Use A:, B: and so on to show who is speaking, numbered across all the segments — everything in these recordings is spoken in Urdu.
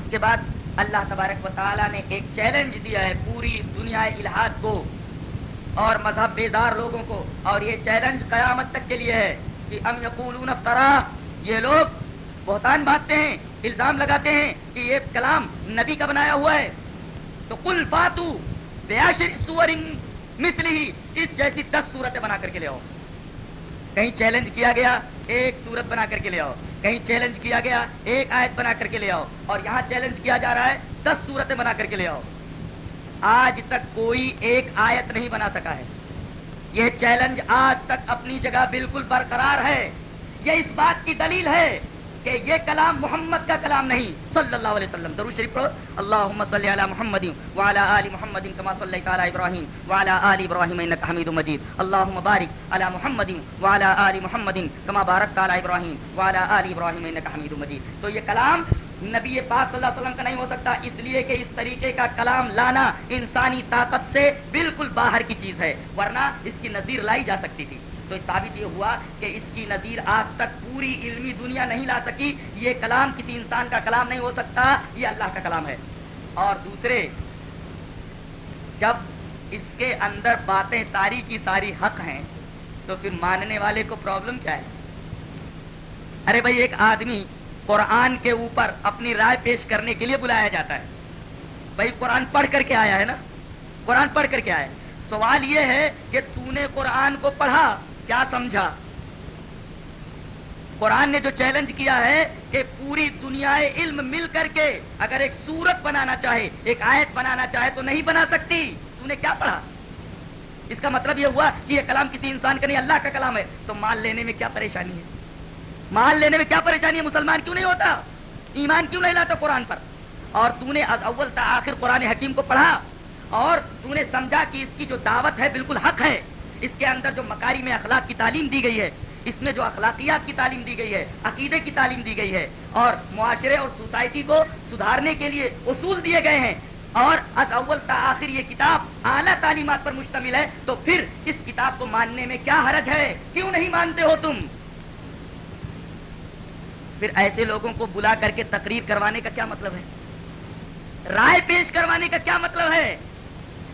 A: اس کے بعد اللہ تبارک و تعالیٰ نے ایک چیلنج دیا ہے پوری دنیا الحاد کو اور مذہب بیزار لوگوں کو اور یہ چیلنج قیامت تک کے لیے ہے کہ ام یقولون افطرا یہ لوگ بہتان باندھتے ہیں، الزام لگاتے ہیں کہ یہ کلام نبی کا بنایا ہوا ہے۔ تو کل فاتو بیاشر سور مثلی، اس جیسی دس صورتیں بنا کر کے لے آؤ۔ کہیں چیلنج کیا گیا، ایک صورت بنا کر کے لے آؤ۔ کہیں چیلنج کیا گیا، ایک آیت بنا کر کے لے آؤ۔ اور یہاں چیلنج کیا جا رہا ہے، دس صورتیں بنا کر کے لے آؤ۔ آج تک کوئی ایک آیت نہیں بنا سکا ہے۔ یہ چیلنج آج تک اپنی جگہ بالکل برقرار ہے۔ یہ اس بات کی دلیل ہے کہ یہ کلام محمد کا کلام نہیں۔ صلی اللہ علیہ وسلم، درود شریف پڑھو۔ اللهم صل علی محمد وعلى ال محمد كما صليت على ابراهيم وعلى ال ابراهيم انك حميد مجيد اللهم بارك على محمد وعلى ال محمد كما باركت على ابراهيم وعلى ال ابراهيم انك حميد مجيد تو یہ کلام نبی پاک صلی اللہ علیہ وسلم کا نہیں ہو سکتا، اس لیے کہ اس طریقے کا کلام لانا انسانی طاقت سے بالکل باہر کی چیز ہے، ورنہ اس کی نظیر لائی جا سکتی تھی۔ تو ثابت یہ ہوا کہ اس کی نظیر آج تک پوری علمی دنیا نہیں لا سکی۔ یہ کلام کسی انسان کا کلام نہیں ہو سکتا، یہ اللہ کا کلام ہے۔ اور دوسرے، جب اس کے اندر باتیں ساری کی ساری حق ہیں، تو پھر ماننے والے کو پرابلم کیا ہے؟ ارے بھائی، ایک آدمی قرآن کے اوپر اپنی رائے پیش کرنے کے لیے بلایا جاتا ہے۔ بھائی، قرآن پڑھ کر کے آیا ہے نا؟ قرآن پڑھ کر کے آیا ہے۔ سوال یہ ہے کہ تو نے قرآن کو پڑھا کیا سمجھا؟ قرآن نے جو چیلنج کیا ہے کہ پوری دنیا علم مل کر کے اگر ایک سورت بنانا چاہے، ایک آیت بنانا چاہے تو نہیں بنا سکتی۔ تو نے کیا پڑھا؟ اس کا مطلب یہ ہوا کہ یہ کلام کسی انسان کا نہیں، اللہ کا کلام ہے۔ تو مال لینے میں کیا پریشانی ہے؟ مال لینے میں کیا پریشانی ہے؟ مسلمان کیوں نہیں ہوتا؟ ایمان کیوں نہیں لاتا قرآن پر؟ اور تو نے از اول تا آخر قرآن حکیم کو پڑھا اور تو نے سمجھا کہ اس کی جو دعوت ہے بالکل حق ہے۔ اس کے اندر جو مکاری میں اخلاق کی تعلیم دی گئی ہے، اس میں جو اخلاقیات کی تعلیم دی گئی ہے، عقیدے کی تعلیم دی گئی ہے، اور معاشرے اور سوسائٹی کو سدھارنے کے لیے اصول دیے گئے ہیں، اور از اول تا آخر یہ کتاب اعلیٰ تعلیمات پر مشتمل ہے، تو پھر اس کتاب کو ماننے میں کیا حرج ہے؟ کیوں نہیں مانتے ہو تم؟ پھر ایسے لوگوں کو بلا کر کے تقریر کروانے کا کیا مطلب ہے؟ رائے پیش کروانے کا کیا مطلب ہے؟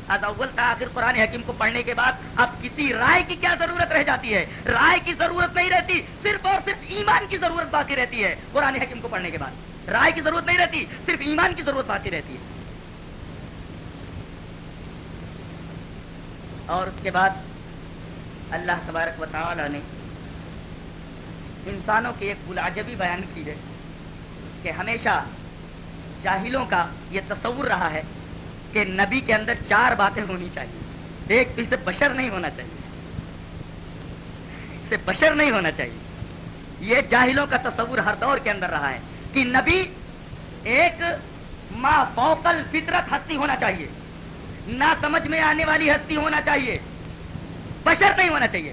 A: اول آخر قرآن حکیم کو پڑھنے کے بعد اب کسی رائے کی کیا ضرورت رہ جاتی ہے؟ رائے کی ضرورت نہیں رہتی، صرف اور صرف ایمان کی ضرورت باقی رہتی ہے قرآن حکیم کو پڑھنے کے بعد۔ رائے کی ضرورت نہیں رہتی، صرف ایمان کی ضرورت باقی رہتی ہے۔ اور اس کے بعد اللہ تبارک و تعالی نے انسانوں کی ایک بلاجبی بیان کی ہے کہ ہمیشہ جاہلوں کا یہ تصور رہا ہے کہ نبی کے اندر چار باتیں ہونی چاہیے۔ ایک تو اسے بشر نہیں ہونا چاہیے۔ اسے بشر نہیں ہونا چاہیے۔ یہ جاہلوں کا تصور ہر دور کے اندر رہا ہے کہ نبی ایک ما فوکل فطرت ہستی ہونا چاہیے۔ نہ سمجھ میں آنے والی ہستی ہونا چاہیے۔ بشر نہیں ہونا چاہیے۔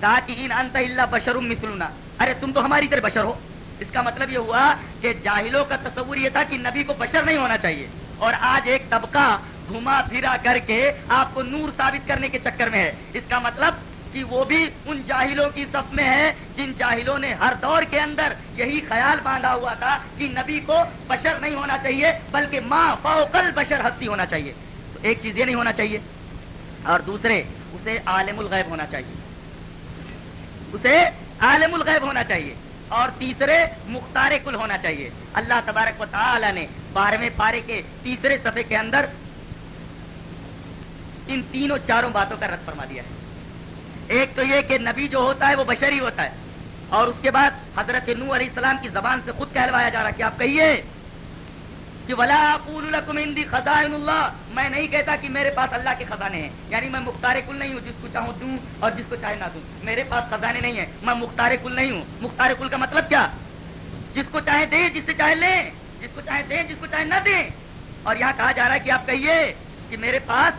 A: کہا کہ ان انت اللہ بشر مثلنا۔ ارے تم تو ہماری طرح بشر ہو۔ اس کا مطلب یہ ہوا کہ جاہلوں کا تصور یہ تھا کہ نبی کو بشر نہیں ہونا چاہیے۔ اور آج ایک طبقہ گھما پھرا کر کے آپ کو نور ثابت کرنے کے چکر میں ہے۔ اس کا مطلب کہ وہ بھی ان جاہلوں کی صف میں ہے جن جاہلوں نے ہر دور کے اندر یہی خیال باندھا ہوا تھا کہ نبی کو بشر نہیں ہونا چاہیے، بلکہ ماں فوقل بشر ہستی ہونا چاہیے۔ تو ایک چیز یہ نہیں ہونا چاہیے، اور دوسرے، اسے عالم الغیب ہونا چاہیے۔ اسے عالم الغیب ہونا چاہیے۔ اور تیسرے مختار کل ہونا چاہیے۔ اللہ تبارک و تعالی نے بارہویں پارے کے تیسرے صفحے کے اندر ان تینوں چاروں باتوں کا رد فرما دیا ہے۔ ایک تو یہ کہ نبی جو ہوتا ہے وہ بشری ہوتا ہے اور اس کے بعد حضرت نو علیہ السلام کی زبان سے خود کہلوایا جا رہا کہ آپ کہیے کہ ولا خزائن اللہ میں نہیں کہتا کہ میرے پاس اللہ کے خزانے ہیں۔ یعنی میں مختار کل نہیں ہوں، جس کو چاہوں دوں اور جس کو چاہے نہ دوں۔ میرے پاس خزانے نہیں ہیں، میں مختار کل نہیں ہوں۔ مختار کل کا مطلب کیا؟ جس کو چاہے دیں، جس سے چاہے لیں۔ جس کو چاہے دیں، جس کو چاہے نہ دیں۔ اور یہاں کہا جا رہا ہے کہ آپ کہیے کہ میرے پاس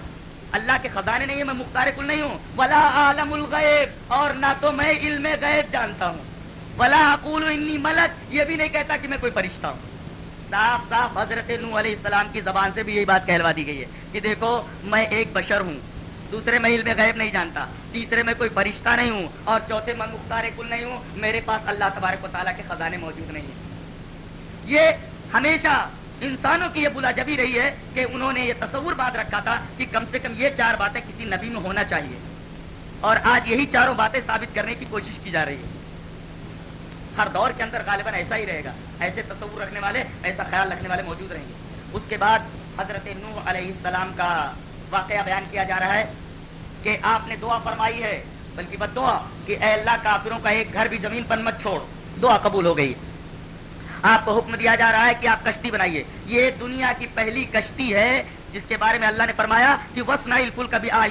A: اللہ کے خزانے نہیں ہیں، میں مختار کل نہیں ہوں۔ ولا عالم الغیب۔ اور نہ تو میں علم غیب جانتا ہوں۔ ولا اقول انی ملک یہ بھی نہیں کہتا کہ میں کوئی فرشتہ ہوں۔ صاف صاف حضرت نو علیہ السلام کی زبان سے بھی یہی بات کہلوا دی گئی ہے کہ دیکھو، میں ایک بشر ہوں۔ دوسرے میں علم غیب نہیں جانتا۔ تیسرے میں کوئی فرشتہ نہیں ہوں اور چوتھے میں مختار کل نہیں ہوں۔ میرے پاس اللہ تبارک و تعالیٰ کے خزانے موجود نہیں ہیں۔ یہ ہمیشہ انسانوں کی یہ بلا جبی رہی ہے کہ انہوں نے یہ تصور بات رکھا تھا کہ کم سے کم یہ چار باتیں کسی نبی میں ہونا چاہیے۔ اور آج یہی چاروں باتیں ثابت کرنے کی کوشش کی جا رہی ہے۔ ہر دور کے اندر غالباً ایسا ہی رہے گا۔ ایسے تصور رکھنے والے، ایسا خیال رکھنے والے موجود رہیں گے۔ اس کے بعد حضرت نوح علیہ السلام کا واقعہ بیان کیا جا رہا ہے کہ آپ نے دعا فرمائی ہے، بلکہ بد دعا کہ اے اللہ کافروں کا ایک گھر بھی زمین پر مت چھوڑ۔ دعا قبول ہو گئی۔ آپ کو حکم دیا جا رہا ہے کہ آپ کشتی بنائیے۔ یہ دنیا کی پہلی کشتی ہے جس کے بارے میں اللہ نے فرمایا کہ وس نائل پل کبھی آ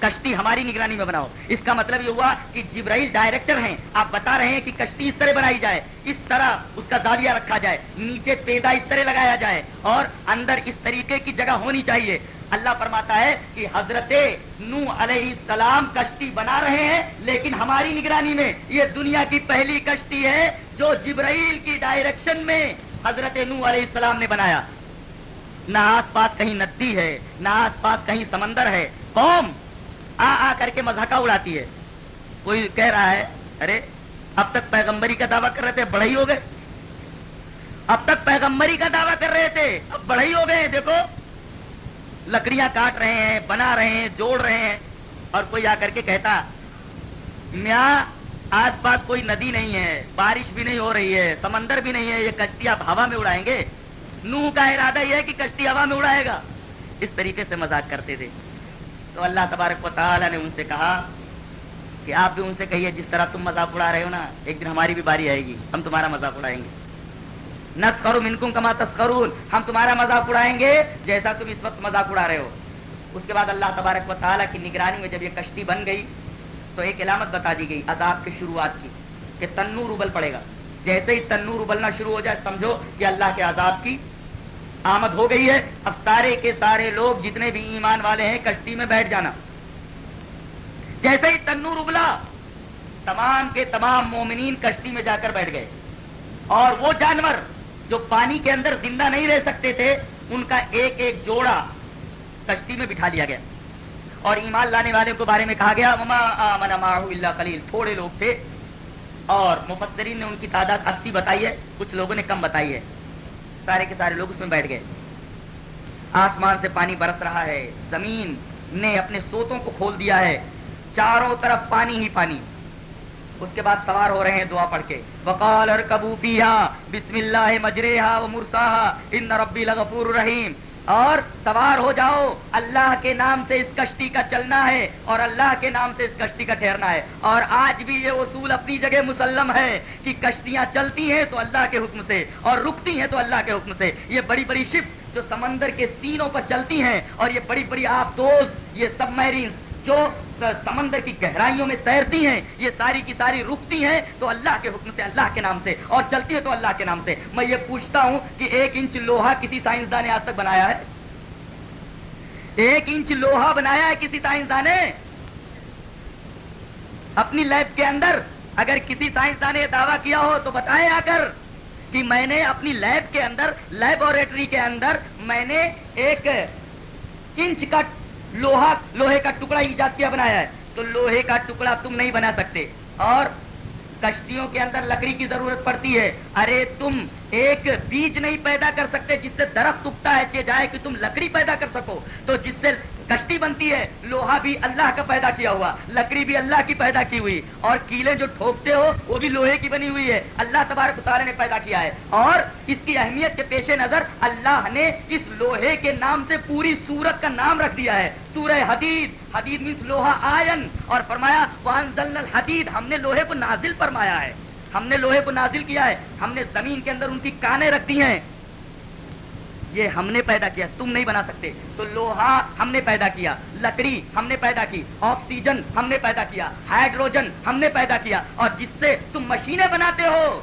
A: کشتی ہماری نگرانی میں بناؤ۔ اس کا مطلب یہ ہوا کہ جبرائیل ڈائریکٹر ہیں۔ آپ بتا رہے ہیں کہ کشتی اس طرح بنائی جائے، اس طرح اس کا داویہ رکھا جائے، نیچے پیدا اس طرح لگایا جائے اور اندر اس طریقے کی جگہ ہونی چاہیے۔ اللہ فرماتا ہے کہ حضرت نو علیہ السلام کشتی بنا رہے ہیں، لیکن ہماری نگرانی میں یہ دنیا کی پہلی کشتی ہے جو جبرائیل کی ڈائریکشن میں حضرت نو علیہ السلام نے بنایا۔ نہ آس پاس کہیں ندی ہے، نہ آس پاس کہیں سمندر ہے۔ قوم آ آ کر کے مذہقہ اڑاتی ہے۔ کوئی کہہ رہا ہے، ارے، اب تک پیغمبری کا دعویٰ کر رہے تھے بڑھئی ہو گئے۔ اب تک پیغمبری کا دعویٰ کر رہے تھے، اب بڑھئی ہو گئے۔ دیکھو، لکڑیاں کاٹ رہے ہیں، بنا رہے ہیں، جوڑ رہے ہیں۔ اور کوئی آ کر کے کہتا، میاں، آس پاس کوئی ندی نہیں ہے، بارش بھی نہیں ہو رہی ہے، سمندر بھی نہیں ہے، یہ کشتی آپ ہوا میں اڑائیں گے؟ نو کا ارادہ یہ ہے کہ کشتی ہوا میں اڑائے گا۔ اس طریقے سے مذاق کرتے تھے۔ تو اللہ تبارک و تعالیٰ نے ان سے کہا کہ آپ بھی ان سے کہیے، جس طرح تم مذاق اڑا رہے ہو نا، ایک دن ہماری بھی باری آئے گی۔ ہم تمہارا مذاق اڑائیں گے۔ نسخرو منکم کما تسخرون۔ ہم تمہارا مذاق اڑائیں گے جیسا تم اس وقت مذاق اڑا رہے ہو۔ اس کے بعد اللہ تبارک و تعالیٰ کی نگرانی میں جب یہ کشتی بن گئی، تو ایک علامت بتا دی گئی، عذاب کی شروعات کی، کہ تنور ابل پڑے گا۔ جیسے ہی تنور ابلنا شروع ہو جائے، سمجھو کہ اللہ کے عذاب کی آمد ہو گئی ہے۔ اب سارے کے سارے لوگ جتنے بھی ایمان والے ہیں، کشتی میں بیٹھ جانا۔ جیسے ہی تنور ابلا تمام کے تمام مومنین کشتی میں جا کر بیٹھ گئے۔ اور وہ جانور جو پانی کے اندر زندہ نہیں رہ سکتے تھے، ان کا ایک ایک جوڑا کشتی میں بٹھا لیا گیا۔ اور ایمان لانے والے کو بارے میں کہا گیا اللہ کلیل تھوڑے لوگ تھے۔ اور مفسرین نے ان کی تعداد اسی بتائی ہے، کچھ لوگوں نے کم بتائی ہے۔ سارے کے سارے لوگ اس میں بیٹھ گئے۔ آسمان سے پانی برس رہا ہے۔ زمین نے اپنے سوتوں کو کھول دیا ہے۔ چاروں طرف پانی ہی پانی۔ اس کے بعد سوار ہو رہے ہیں دعا پڑھ کے۔ وقال اور کبو بسم اللہ مجریہا و مرساہا ان ربی لغفور رحیم اور سوار ہو جاؤ۔ اللہ کے نام سے اس کشتی کا چلنا ہے اور اللہ کے نام سے اس کشتی کا ٹھہرنا ہے۔ اور آج بھی یہ اصول اپنی جگہ مسلم ہے کہ کشتیاں چلتی ہیں تو اللہ کے حکم سے اور رکتی ہیں تو اللہ کے حکم سے۔ یہ بڑی بڑی شپ جو سمندر کے سینوں پر چلتی ہیں اور یہ بڑی بڑی آپ دوست یہ سب میرینس جو سمندر کی گہرائیوں میں تیرتی ہیں، یہ ساری کی ساری رکتی ہیں، تو اللہ کے حکم سے، اللہ کے نام سے، اور چلتی ہے تو اللہ کے نام سے۔ میں یہ پوچھتا ہوں کہ ایک انچ لوہا کسی سائنسدان نے آج تک بنایا ہے؟ ایک انچ لوہا بنایا ہے کسی سائنسدان نے؟ اپنی لیب کے اندر اگر کسی سائنسدان نے دعویٰ کیا ہو تو بتائیں آ کر کہ میں نے اپنی لیب کے اندر، لیبوریٹری کے اندر میں نے ایک انچ کا لوہا لوہے کا ٹکڑا ایجاد کیا بنایا ہے۔ تو لوہے کا ٹکڑا تم نہیں بنا سکتے۔ اور کشتیوں کے اندر لکڑی کی ضرورت پڑتی ہے۔ ارے تم ایک بیج نہیں پیدا کر سکتے جس سے درخت اگتا ہے، کہ جائے کہ تم لکڑی پیدا کر سکو۔ تو جس سے کشتی بنتی ہے۔ لوہا بھی اللہ کا پیدا کیا ہوا، لکڑی بھی اللہ کی پیدا کی ہوئی، اور کیلے جو ٹھوکتے ہو، وہ بھی لوہے کی بنی ہوئی ہے۔ اللہ تبارک تعالیٰ نے پیدا کیا ہے۔ اور اس کی اہمیت کے پیش نظر اللہ نے اس لوہے کے نام سے پوری سورت کا نام رکھ دیا ہے۔ سورہ حدید حدید مینس لوہا آئن اور فرمایا حدید ہم نے لوہے کو نازل فرمایا ہے۔ ہم نے لوہے کو نازل کیا ہے۔ ہم نے زمین کے اندر ان کی کانے رکھ دی ہیں۔ یہ ہم نے پیدا کیا، تم نہیں بنا سکتے۔ تو لوہا ہم نے پیدا کیا، لکڑی ہم نے پیدا کی، آکسیجن ہم نے پیدا کیا، ہائیڈروجن ہم نے پیدا کیا۔ اور جس سے تم مشینیں بناتے ہو،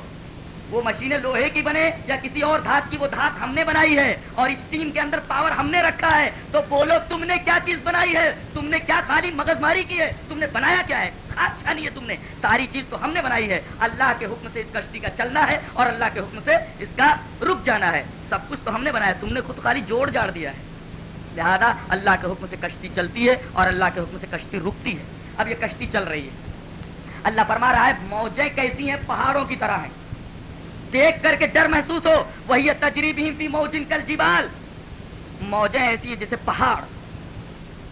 A: وہ مشینیں لوہے کی بنے یا کسی اور دھات کی، وہ دھات ہم نے بنائی ہے۔ اور اسٹیم کے اندر پاور ہم نے رکھا ہے۔ تو بولو تم نے کیا چیز بنائی ہے؟ تم نے کیا خالی مغز ماری کی ہے؟ تم نے بنایا کیا ہے؟ اچھا نہیں ہے تم نے۔ ساری چیز تو ہم نے بنائی ہے۔ اللہ کے حکم سے اس کشتی کا چلنا ہے اور اللہ کے حکم سے اس کا رک جانا ہے۔ سب کچھ تو ہم نے بنایا تم نے خود خالی جوڑ جاڑ دیا ہے۔ لہذا اللہ کے حکم سے کشتی چلتی ہے اور اللہ کے حکم سے کشتی رکتی ہے۔ اب یہ کشتی چل رہی ہے۔ اللہ فرما رہا ہے، موجیں کیسی ہیں؟ پہاڑوں کی طرح ہیں۔ دیکھ کر کے ڈر محسوس ہو۔ وہی تجریبی فی موجن کل جبال موجیں ایسی ہیں جیسے پہاڑ۔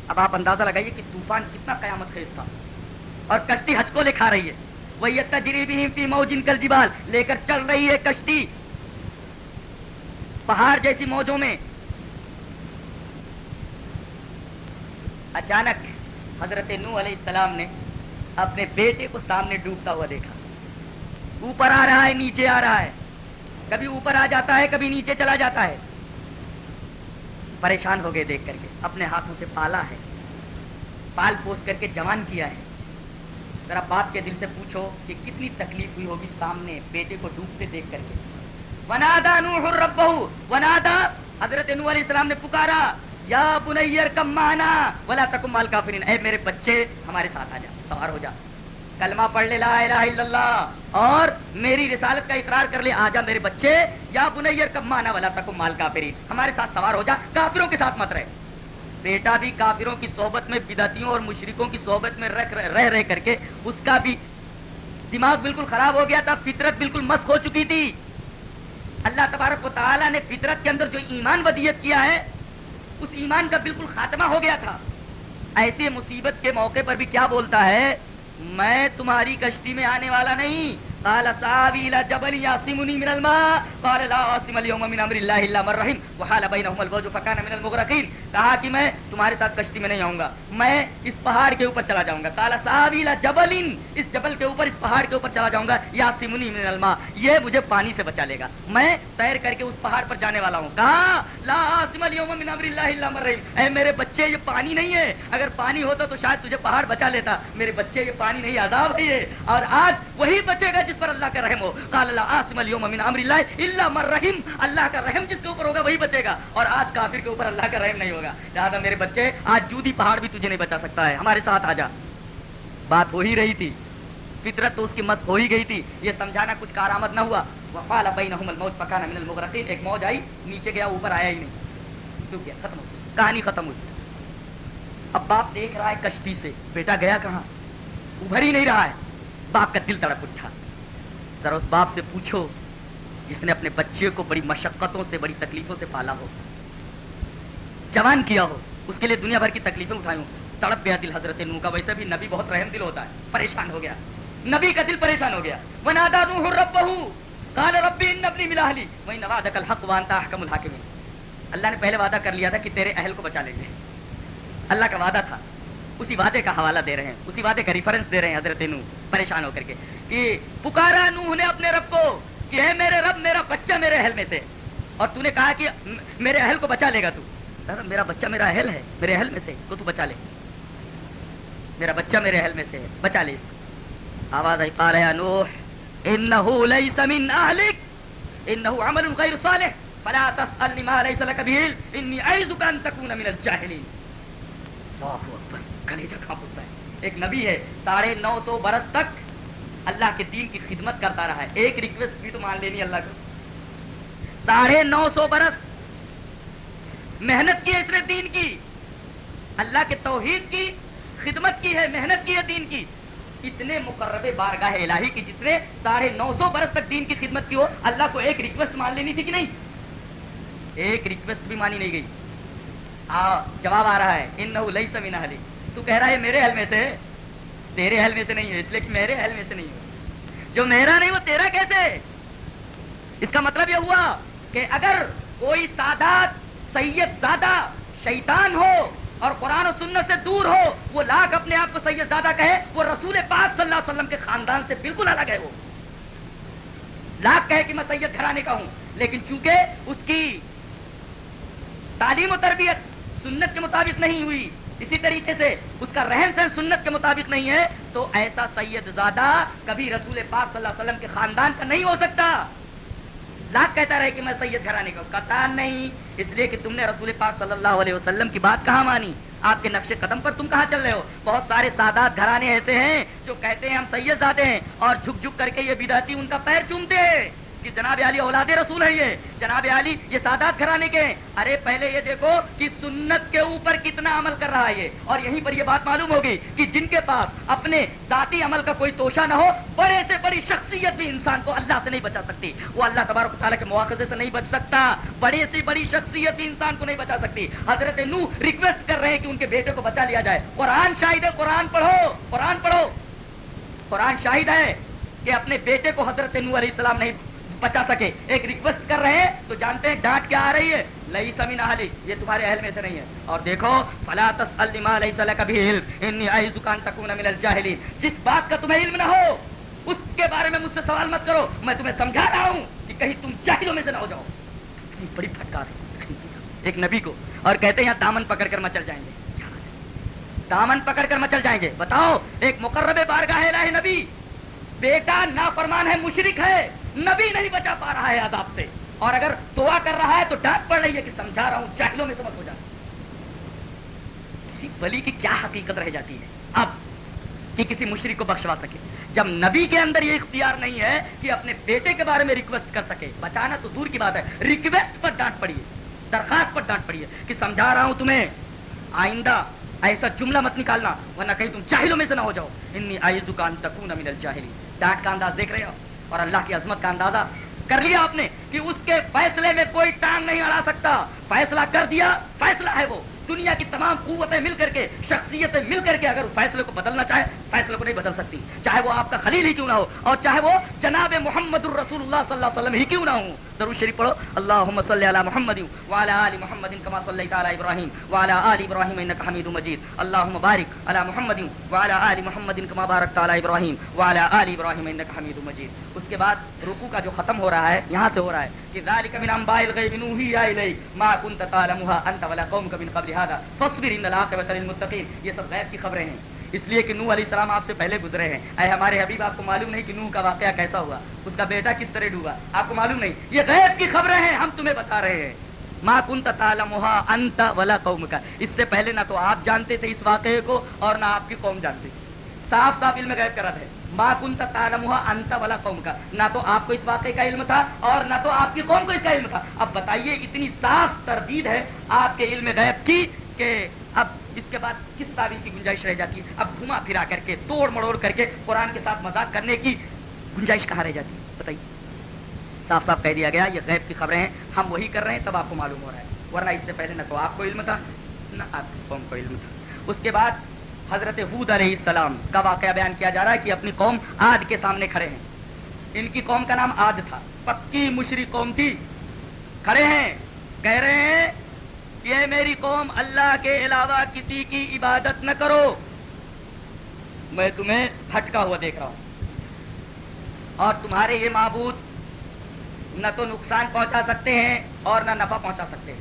A: اب آپ اندازہ لگائیے کہ طوفان کتنا قیامت خیز تھا۔ اور کشتی حج کو لے کھا رہی ہے۔ وہی تجریبی فی موجن کل جبال لے کر چل رہی ہے کشتی۔ پہاڑ جیسی موجوں میں۔ اچانک حضرت نو علیہ السلام نے اپنے بیٹے کو سامنے ڈوبتا ہوا دیکھا۔ اوپر آ رہا ہے، نیچے آ رہا ہے۔ کبھی اوپر آ جاتا ہے، کبھی نیچے چلا جاتا ہے۔ پریشان ہو گئے دیکھ کر کے۔ اپنے ہاتھوں سے پالا ہے۔ پال پوس کر کے جوان کیا ہے۔ ذرا باپ کے دل سے پوچھو کہ کتنی تکلیف ہوئی ہوگی سامنے بیٹے کو ڈوبتے دیکھ کر کے۔ ونادا نوح ربہ ونادا حضرت نوح علیہ السلام نے پکارا، یا بنیر کم مانا ولا تکم مال کافرین اے میرے بچے، ہمارے ساتھ آ جا، سوار ہو جا۔ کلمہ پڑھ لے، لا الہ الا اللہ۔ اور میری رسالت کا اقرار کر لے آجا میرے بچے۔ یا بنیر کم مانا ولا تکم مال کافرین ہمارے ساتھ سوار ہو جا، کافروں کے ساتھ مت رہے۔ بیٹا بھی کافروں کی صحبت میں بدعتیوں اور مشرکوں کی صحبت میں رہ رہ رہ کر کے اس کا بھی دماغ بالکل خراب ہو گیا تھا، فطرت بالکل مسک ہو چکی تھی۔ اللہ تبارک و تعالیٰ نے فطرت کے اندر جو ایمان ودیت کیا ہے، اس ایمان کا بالکل خاتمہ ہو گیا تھا۔ ایسے مصیبت کے موقع پر بھی کیا بولتا ہے، میں تمہاری کشتی میں آنے والا نہیں قال ساوي الى جبل يعصمني من الماء. قال لا عاصم اليوم من امر الله الا من رحم. وحال بينهما الموج فكان من المغرقين. کہا کہ میں تمہارے ساتھ کشتی میں نہیں آؤں گا. میں اس پہاڑ کے اوپر چلا جاؤں گا. قال ساوي الى جبل. اس جبل کے اوپر، اس پہاڑ کے اوپر چلا جاؤں گا. يعصمني من الماء. یہ مجھے پانی سے بچا لے گا. میں تیر کر کے اس پہاڑ پر جانے والا ہوں. کہا لا عاصم اليوم من امر الله الا من رحم. اے میرے بچے، یہ پانی نہیں ہے. اگر پانی ہوتا تو شاید تجھے پہاڑ بچا لیتا. میرے بچے، یہ پانی نہیں، عذاب ہے یہ. اور آج وہی بچے گا جس پر اللہ کا رحم ہو۔ قال اللہ عاصم اليوم من امر اللہ الا من رحم۔ اللہ کا رحم جس کے اوپر ہوگا وہی بچے گا۔ اور آج کافر کے اوپر اللہ کا رحم نہیں ہوگا۔ لہذا میرے بچے، آج جودی پہاڑ بھی تجھے نہیں بچا سکتا ہے۔ ہمارے ساتھ آ جا۔ بات ہو ہی رہی تھی۔ فطرت تو اس کی مس ہو ہی گئی تھی۔ یہ سمجھانا کچھ کارآمد نہ ہوا۔ وقال بینہم الموت فکان من المغرقین۔ ایک موج آئی، نیچے گیا، اوپر آیا ہی نہیں۔ ڈوب گیا ختم ہو کہانی ختم ہوئی۔ اب باپ دیکھ رہا ہے کشتی سے۔ بیٹا گیا کہاں؟ ابھر ہی نہیں رہا ہے۔ باپ کا دل تڑپ اٹھا۔ ذرا اس باپ سے پوچھو، جس نے اپنے بچے کو بڑی مشقتوں سے، بڑی تکلیفوں سے پالا ہو۔ جوان کیا ہو، اس کے لیے دنیا بھر کی تکلیفیں اٹھائی ہوں تڑپ گیا دل حضرت نو کا، ویسے بھی نبی بہت رحم دل ہوتا ہے۔ پریشان ہو گیا۔ نبی کا دل پریشان ہو گیا۔ وہ نادا نوح ربہ قال ربی ان ابنی ملا لی وہی نوادک الحق وانتا احکم الحاکمین اللہ نے پہلے وعدہ کر لیا تھا کہ تیرے اہل کو بچا لیں گے۔ اللہ کا وعدہ تھا۔ اسی وعدے کا حوالہ دے رہے ہیں، اسی وعدے کا ریفرنس دے رہے ہیں حضرت نو پریشان ہو کر کے کہ پکارا نوح نے اپنے رب کو کہ ہے میرے رب، میرا بچہ میرے اہل میں سے۔ اور تو نے کہا کہ میرے اہل کو بچا لے گا تو۔ دادا میرا بچہ میرا اہل ہے، میرے اہل میں سے، اس کو تو بچا لے۔ میرا بچہ میرے اہل میں سے ہے، بچا لے اس کو۔ آواز آئی، قال یا نوح، انہو لیس من اہلک، انہو عمل غیر صالح، فلا تسألنی ما لیس لک بھی انی عیزک ان تکون من الجاہلین۔ اللہ اکبر۔ کلیجہ کھاپ اٹھتا ہے ایک نبی ہے ساڑھے نو سو برس تک اللہ کے دین کی خدمت کرتا رہا ہے۔ ایک ریکویسٹ بھی تو مان لینی اللہ کو۔ ساڑھے نو سو برس محنت کی ہے اس نے دین کی۔ اللہ کے توحید کی خدمت کی ہے محنت کی ہے دین کی۔ اتنے مقرب بارگاہ الہی کی جس نے ساڑھے نو سو برس تک دین کی خدمت کی ہو اللہ کو ایک ریکویسٹ مان لینی تھی کہ نہیں؟ ایک ریکویسٹ بھی مانی نہیں گئی۔ آ, جواب آ رہا ہے۔ ان لئی سمینا تو کہہ رہا ہے میرے حل میں سے تیرے حل میں سے نہیں ہے اس لیے کہ میرے حل میں سے نہیں ہے جو میرا نہیں، وہ تیرا کیسے؟ اس کا مطلب یہ ہوا کہ اگر کوئی سادات سید زادہ شیطان ہو اور قرآن و سنت سے دور ہو، وہ لاکھ اپنے آپ کو سید زادہ کہے، وہ رسول پاک صلی اللہ علیہ وسلم کے خاندان سے بالکل الگ ہے وہ۔ لاکھ کہے کہ میں سید گھرانے کا ہوں، لیکن چونکہ اس کی تعلیم و تربیت سنت کے مطابق نہیں ہوئی اسی طریقے سے اس کا رہن سہن سنت کے مطابق نہیں ہے، تو ایسا سید زادہ کبھی رسول پاک صلی اللہ علیہ وسلم کے خاندان کا نہیں ہو سکتا۔ لاکھ کہتا رہے کہ میں سید گھرانے کا قطان نہیں، اس لیے کہ تم نے رسول پاک صلی اللہ علیہ وسلم کی بات کہاں مانی؟ آپ کے نقش قدم پر تم کہاں چل رہے ہو؟ بہت سارے سادات گھرانے ایسے ہیں جو کہتے ہیں ہم سید زادے ہیں اور جھک جھک کر کے یہ بداتی ان کا پیر چومتے ہیں۔ کہ جناب علی اولاد رسول ہے یہ۔ جناب علی، یہ سادات گھرانے کے ہیں۔ ارے پہلے یہ دیکھو کہ سنت کے اوپر کتنا عمل کر رہا ہے یہ۔ اور یہیں پر یہ بات معلوم ہوگی کہ جن کے پاس اپنے ذاتی عمل کا کوئی توشہ نہ ہو، بڑے سے بڑی شخصیت بھی انسان کو اللہ سے نہیں بچا سکتی۔ وہ اللہ تبارک تعالیٰ کے مواخذے سے نہیں بچ سکتا۔ بڑے سے بڑی شخصیت بھی انسان کو نہیں بچا سکتی۔ حضرت نو ریکویسٹ کر رہے ہیں کہ ان کے بیٹے کو بچا لیا جائے۔ قرآن شاہد ہے، قرآن پڑھو قرآن پڑھو۔ قرآن شاہد ہے کہ اپنے بیٹے کو حضرت نو علیہ السلام نہیں بچا سکے۔ ایک ریکویسٹ کر رہے ہیں، تو جانتے ہیں ڈانٹ کیا آ رہی ہے۔ لئی سمین اہلی یہ تمہارے اہل میں سے نہیں ہے۔ اور دیکھو، فلا تسأل لما لیس لک به علم، انی اعوذ ان تکون من الجاہلین۔ جس بات کا تمہیں علم نہ ہو، اس کے بارے میں مجھ سے سوال مت کرو۔ میں تمہیں سمجھا رہا ہوں کہ کہیں تم جاہلوں میں سے نہ ہو جاؤ۔ بڑی پھٹکار ہے ایک نبی کو، اور کہتے ہیں، یہاں دامن پکڑ کر مچل جائیں گے۔ دامن پکڑ کر مچل جائیں گے۔ بتاؤ، ایک مقرب بارگاہ الہ نبی، بیٹا نافرمان ہے، مشرک ہے۔ نبی نہیں بچا پا رہا ہے عذاب سے۔ اور اگر دعا کر رہا ہے تو ڈانٹ پڑ رہی ہے کہ سمجھا رہا ہوں، جاہلوں میں سمجھ ہو جائے کسی ولی کی کیا حقیقت رہ جاتی ہے؟ اب کہ کسی مشرک کو بخشوا سکے۔ جب نبی کے اندر یہ اختیار نہیں ہے کہ اپنے بیٹے کے بارے میں ریکویسٹ کر سکے، بچانا تو دور کی بات ہے۔ ریکویسٹ پر ڈانٹ پڑی ہے، درخواست پر ڈانٹ پڑی ہے کہ سمجھا رہا ہوں تمہیں۔ آئندہ ایسا جملہ مت نکالنا، ورنہ کہیں تم جاہلوں میں سے نہ ہو جاؤ۔ انی آئزو کا تکون من الجاہلی ڈانٹ کا انداز دیکھ رہے ہو؟ اور اللہ کی عظمت کا اندازہ کر لیا آپ نے کہ اس کے فیصلے میں کوئی ٹانگ نہیں اڑا سکتا۔ فیصلہ کر دیا، فیصلہ ہے وہ۔ دنیا کی تمام قوتیں مل کر کے، شخصیتیں مل کر کے اگر فیصلے کو بدلنا چاہے، فیصلے کو نہیں بدل سکتی۔ چاہے وہ آپ کا خلیل ہی کیوں نہ ہو اور چاہے وہ جناب محمد الرسول اللہ صلی اللہ علیہ وسلم ہی کیوں نہ ہو درود شریف پڑھو۔ اللهم صل علی محمد وعلى ال محمد كما صليت على ابراهيم وعلى ال ابراهيم انك حميد مجيد اللهم بارك على محمد وعلى ال محمد كما باركت على ابراهيم وعلى ال ابراهيم انك حميد مجيد اس کے بعد رکوع کا جو ختم ہو رہا ہے، یہاں سے ہو رہا ہے کہ ذلك من انباء الغيب نوحي اليك ما كنت تعلمها انت ولا قومك من قبل هذا، فاصبر ان العاقبه للمتقين یہ سب غیب کی خبریں ہیں۔ اس لیے کہ نوح علیہ السلام آپ سے پہلے گزرے ہیں۔ اے ہمارے حبیب، آپ کو معلوم نہیں کہ نوح کا واقعہ کیسا ہوا۔ اس کا بیٹا کس طرح ڈوبا؟ آپ کو معلوم نہیں۔ یہ غیب کی خبریں ہیں، ہم تمہیں بتا رہے ہیں۔ ما کنت تعلمها انت ولا قومك اس سے پہلے نہ تو آپ جانتے تھے اس واقعے کو اور نہ آپ کی قوم جانتی۔ صاف صاف علم غیب کرا تھے ما کنت تعلمها انت ولا قومك نہ تو آپ کو اس واقعے کا علم تھا اور نہ تو آپ کی قوم کو اس کا علم تھا۔ اب بتائیے، اتنی صاف تردید ہے آپ کے علم غیب کی کہ اب اس کے بعد کس تعبیر کی گنجائش رہ جاتی ہے؟ اب گھما پھرا کر کے، توڑ مڑوڑ کر کے قرآن کے ساتھ مذاق کرنے کی گنجائش کہاں رہ جاتی؟ ہے بتائیے۔ صاف صاف کہہ دیا گیا، یہ غیب کی خبریں ہیں، ہم وہی کر رہے ہیں، تب آپ کو معلوم ہو رہا ہے۔ ورنہ اس سے پہلے نہ تو آپ کو علم تھا، نہ آپ کی قوم کو علم تھا۔ اس کے بعد حضرت حود علیہ السلام کا واقعہ بیان کیا جا رہا ہے کہ اپنی قوم آد کے سامنے کھڑے ہیں۔ ان کی قوم کا نام آد تھا۔ پکی مشرق قوم تھی۔ کھڑے ہیں، کہہ رہے ہیں کہ میری قوم اللہ کے علاوہ کسی کی عبادت نہ کرو۔ میں تمہیں بھٹکا ہوا دیکھ رہا ہوں۔ اور تمہارے یہ معبود نہ تو نقصان پہنچا سکتے ہیں اور نہ نفع پہنچا سکتے ہیں۔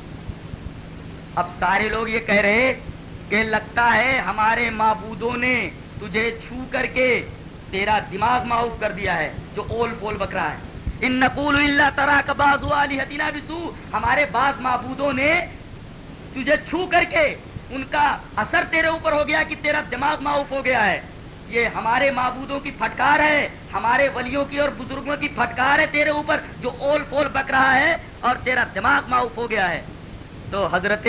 A: اب سارے لوگ یہ کہہ رہے کہ لگتا ہے ہمارے معبودوں نے تجھے چھو کر کے تیرا دماغ معاف کر دیا ہے، جو اول پول بک رہا ہے۔ ان نقول اللہ ترا کا باز بسو ہمارے بعض معبودوں نے تجھے چھو کر کے ان کا اثر تیرے اوپر ہو گیا کہ تیرا دماغ معاف ہو گیا ہے۔ یہ ہمارے معبودوں کی پھٹکار ہے، ہمارے ولیوں کی اور بزرگوں کی پھٹکار ہے تیرے اوپر جو اول فول بک رہا ہے اور تیرا دماغ معاف ہو گیا ہے۔ تو حضرت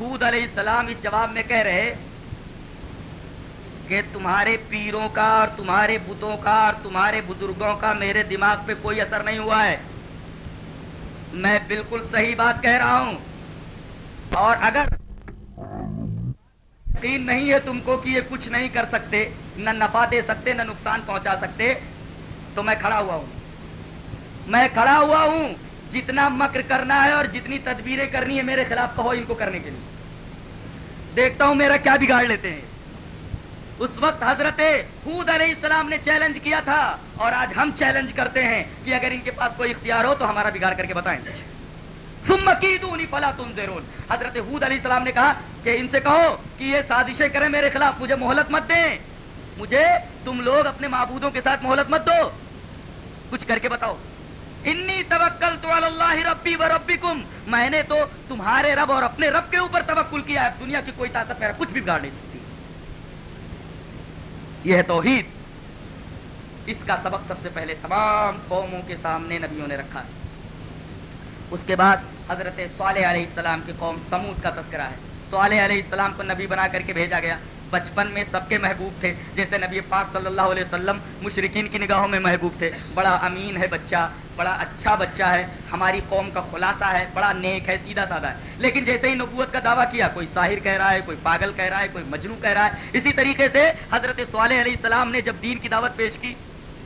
A: حود علیہ السلام اس جواب میں کہہ رہے کہ تمہارے پیروں کا اور تمہارے بتوں کا اور تمہارے بزرگوں کا میرے دماغ پہ کوئی اثر نہیں ہوا ہے۔ میں بالکل صحیح بات کہہ رہا ہوں۔ اور اگر یقین نہیں ہے تم کو کہ یہ کچھ نہیں کر سکتے، نہ نفع دے سکتے، نہ نقصان پہنچا سکتے، تو میں کھڑا ہوا ہوں۔ میں کھڑا ہوا ہوں۔ جتنا مکر کرنا ہے اور جتنی تدبیریں کرنی ہے میرے خلاف، کہو ان کو کرنے کے لیے۔ دیکھتا ہوں میرا کیا بگاڑ لیتے ہیں۔ اس وقت حضرت خود علیہ السلام نے چیلنج کیا تھا اور آج ہم چیلنج کرتے ہیں کہ اگر ان کے پاس کوئی اختیار ہو تو ہمارا بگاڑ کر کے بتائیں۔ فلا تم زیرون حضرت حود علیہ السلام نے کہا کہ ان سے کہو کہ یہ سازشیں کریں میرے خلاف، مجھے مہلت مت دیں۔ مجھے تم لوگ اپنے معبودوں کے ساتھ مہلت مت دو۔ کچھ کر کے بتاؤ۔ انی توکل تو اللہ ربی و ربکم۔ میں نے تو تمہارے رب اور اپنے رب کے اوپر توکل کیا ہے۔ دنیا کی کوئی طاقت میرا کچھ بھی بگاڑ نہیں سکتی۔ یہ ہے توحید۔ اس کا سبق سب سے پہلے تمام قوموں کے سامنے نبیوں نے رکھا۔ ہے اس کے بعد حضرت صالح علیہ السلام کی قوم سمود کا تذکرہ ہے۔ صالح علیہ السلام کو نبی بنا کر کے بھیجا گیا۔ بچپن میں سب کے محبوب تھے، جیسے نبی پاک صلی اللہ علیہ وسلم مشرقین کی نگاہوں میں محبوب تھے۔ بڑا امین ہے بچہ، بڑا اچھا بچہ ہے۔ ہماری قوم کا خلاصہ ہے، بڑا نیک ہے، سیدھا سادہ ہے۔ لیکن جیسے ہی نبوت کا دعویٰ کیا، کوئی ساحر کہہ رہا ہے، کوئی پاگل کہہ رہا ہے، کوئی مجنو کہہ رہا ہے، اسی طریقے سے حضرت صالح علیہ السلام نے جب دین کی دعوت پیش کی،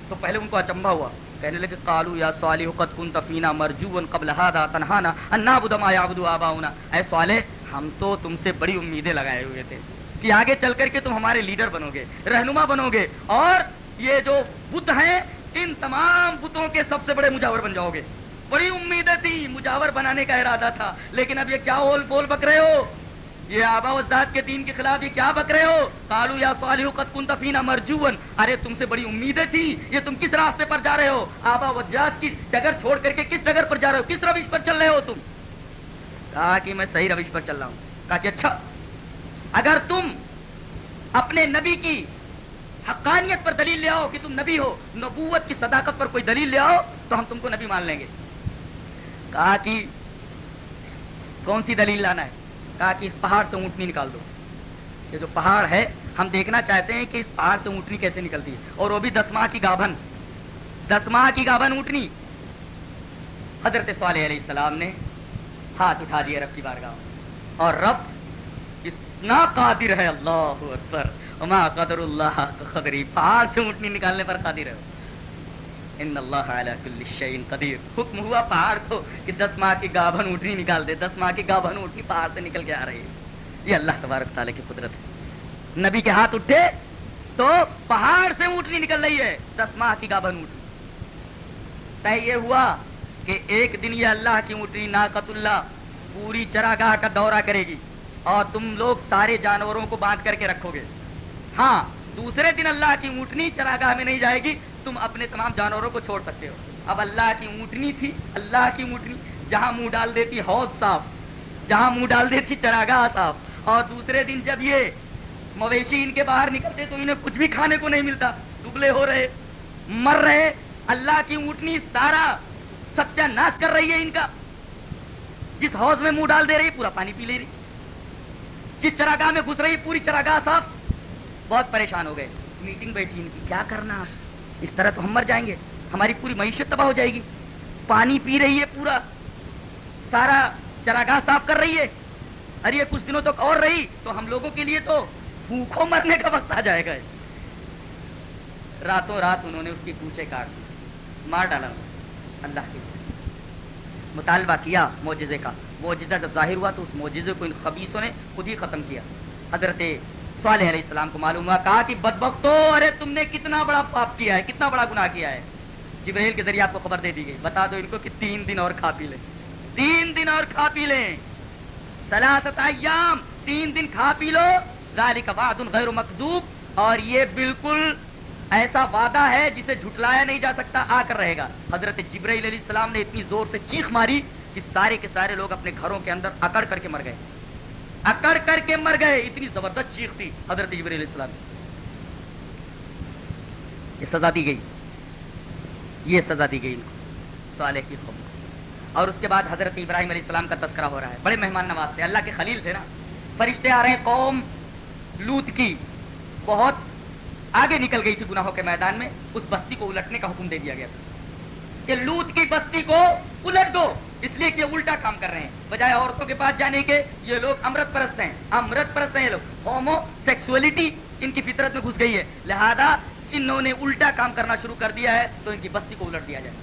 A: تو پہلے ان کو اچمبا ہوا۔ کہنے لگے کالو یا صالح قد كنت فينا مرجوا قبل هذا تنهانا ان نعبد ما يعبد اباؤنا اے صالح، ہم تو تم سے بڑی امیدیں لگائے ہوئے تھے کہ آگے چل کر کے تم ہمارے لیڈر بنو گے رہنما بنو گے اور یہ جو بت ہیں، ان تمام بتوں کے سب سے بڑے مجاور بن جاؤ گے بڑی امیدیں تھی مجاور بنانے کا ارادہ تھا، لیکن اب یہ کیا اول بول بک رہے ہو؟ یہ آبا وزاد کے دین کے خلاف یہ کیا بک رہے ہو؟ کالو یا صالح قد كنت فينا مرجوا ارے، تم سے بڑی امیدیں تھی یہ تم کس راستے پر جا رہے ہو؟ آبا وزاد کی ڈگر چھوڑ کر کے کس ڈگر پر جا رہے ہو؟ کس روش پر چل رہے ہو تم؟ کہا کہ میں صحیح روش پر چل رہا ہوں. کہا کہ اچھا اگر تم اپنے نبی کی حقانیت پر دلیل لے آؤ کہ تم نبی ہو، نبوت کی صداقت پر کوئی دلیل لے آؤ، تو ہم تم کو نبی مان لیں گے. کہا کہ کون سی دلیل لانا ہے؟ کہا کہ اس پہاڑ سے اونٹنی نکال دو۔ یہ جو پہاڑ ہے، ہم دیکھنا چاہتے ہیں کہ اس پہاڑ سے اونٹنی کیسے نکلتی ہے۔ اور وہ بھی دس ماہ کی گابھن۔ دس ماہ کی گابھن اونٹنی۔ حضرت صالح علیہ السلام نے ہاتھ اٹھا دیا رب کی بارگاہ۔ اور رب اتنا قادر ہے، اللہ اکبر۔ وما قدر اللہ قدری۔ پہاڑ سے اونٹنی نکالنے پر قادر ہے۔ ان اللہ علی کل شیء قدیر۔ حکم ہوا پہاڑ کو کہ دس ماہ کی گابھن اونٹنی نکال دے، دس ماہ کی گابھن اونٹنی پہاڑ سے نکل کے آ رہی ہے۔ یہ اللہ تبارک تعالی کی قدرت ہے۔ نبی کے ہاتھ اٹھے تو پہاڑ سے اونٹنی نکل رہی ہے، دس ماہ کی گابھن اونٹنی۔ طے یہ ہوا کہ ایک دن یہ اللہ کی اونٹنی ناقت اللہ پوری چراگاہ کا دورہ کرے گی اور تم لوگ سارے جانوروں کو باندھ کر کے رکھو گے۔ ہاں دوسرے دن اللہ کی اونٹنی چراگاہ میں نہیں جائے گی تم اپنے تمام جانوروں کو چھوڑ سکتے ہو۔ اب اللہ کی اونٹنی تھی، اللہ کی اونٹنی جہاں منہ ڈال دیتی حوض صاف، جہاں منہ ڈال دیتی چراگاہ صاف۔ اور دوسرے دن جب یہ مویشی ان کے باہر نکلتے تو انہیں کچھ بھی کھانے کو نہیں ملتا۔ دبلے ہو رہے، مر رہے، اللہ کی اونٹنی سارا ستیہ ناش کر رہی ہے ان کا۔ جس حوض میں منہ ڈال دے رہی، پورا پانی پی لے رہی۔ جس چراگاہ میں گھس رہی، پوری چراگاہ صاف۔ بہت پریشان ہو گئے۔ میٹنگ بیٹھی ان کی، کیا کرنا؟ اس طرح تو ہم مر جائیں گے، ہماری پوری معیشت تباہ ہو جائے گی۔ پانی پی رہی ہے پورا۔ سارا چراگاہ صاف کر رہی ہے۔ ارے یہ کچھ دنوں تک اور رہی، تو ہم لوگوں کے لیے تو بھوکھوں مرنے کا وقت آ جائے گا۔ راتوں رات انہوں نے اس کی پوچھے کاٹ دی، مار ڈالا اللہ کے مطالبہ کیا معجزے کا۔ معجزہ جب ظاہر ہوا تو اس معجزے کو ان خبیصوں نے خود ہی ختم کیا۔ حضرت صالح علیہ السلام کو معلوم ہوا، کہا کہ بدبختو ارے تم نے کتنا بڑا پاپ کیا ہے، کتنا بڑا گناہ کیا ہے۔ جبریل کے ذریعے آپ کو خبر دے دی گئی۔ بتا دو ان کو کہ تین دن اور کھا پی لیں۔ تین دن اور کھا پی لیں۔ سلاست ایام، تین دن کھا پی لو۔ ذالک وعد غیر مکذوب۔ اور یہ بالکل ایسا وعدہ ہے جسے جھٹلایا نہیں جا سکتا، آ کر رہے گا۔ حضرت جبرائیل علیہ السلام نے اتنی زور سے چیخ ماری کہ سارے کے سارے لوگ اپنے گھروں کے اندر اکڑ کر کے مر گئے۔ اکڑ کر کے مر گئے۔ اتنی زبردست چیخ تھی حضرت جبرائیل علیہ السلام یہ سزا دی گئی۔ یہ سزا دی گئی ان کو، صالح کی قوم اور اس کے بعد حضرت ابراہیم علیہ السلام کا تذکرہ ہو رہا ہے۔ بڑے مہمان نواز تھے، اللہ کے خلیل تھے نا۔ فرشتے آ رہے ہیں قوم لوت کی۔ بہت آگے نکل گئی تھی گناہوں کے میدان میں۔ اس بستی کو الٹنے کا حکم دے دیا گیا تھا کہ لوت کی بستی کو الٹ دو۔ اس لیے کہ الٹا کام کر رہے ہیں۔ بجائے عورتوں کے پاس جانے کے، یہ لوگ امرت پرست ہیں۔ امرت پرست ہیں یہ لوگ۔ ہومو سیکسولیٹی ان کی فطرت میں گھس گئی ہے۔ لہذا انہوں نے الٹا کام کرنا شروع کر دیا ہے تو ان کی بستی کو الٹ دیا جائے۔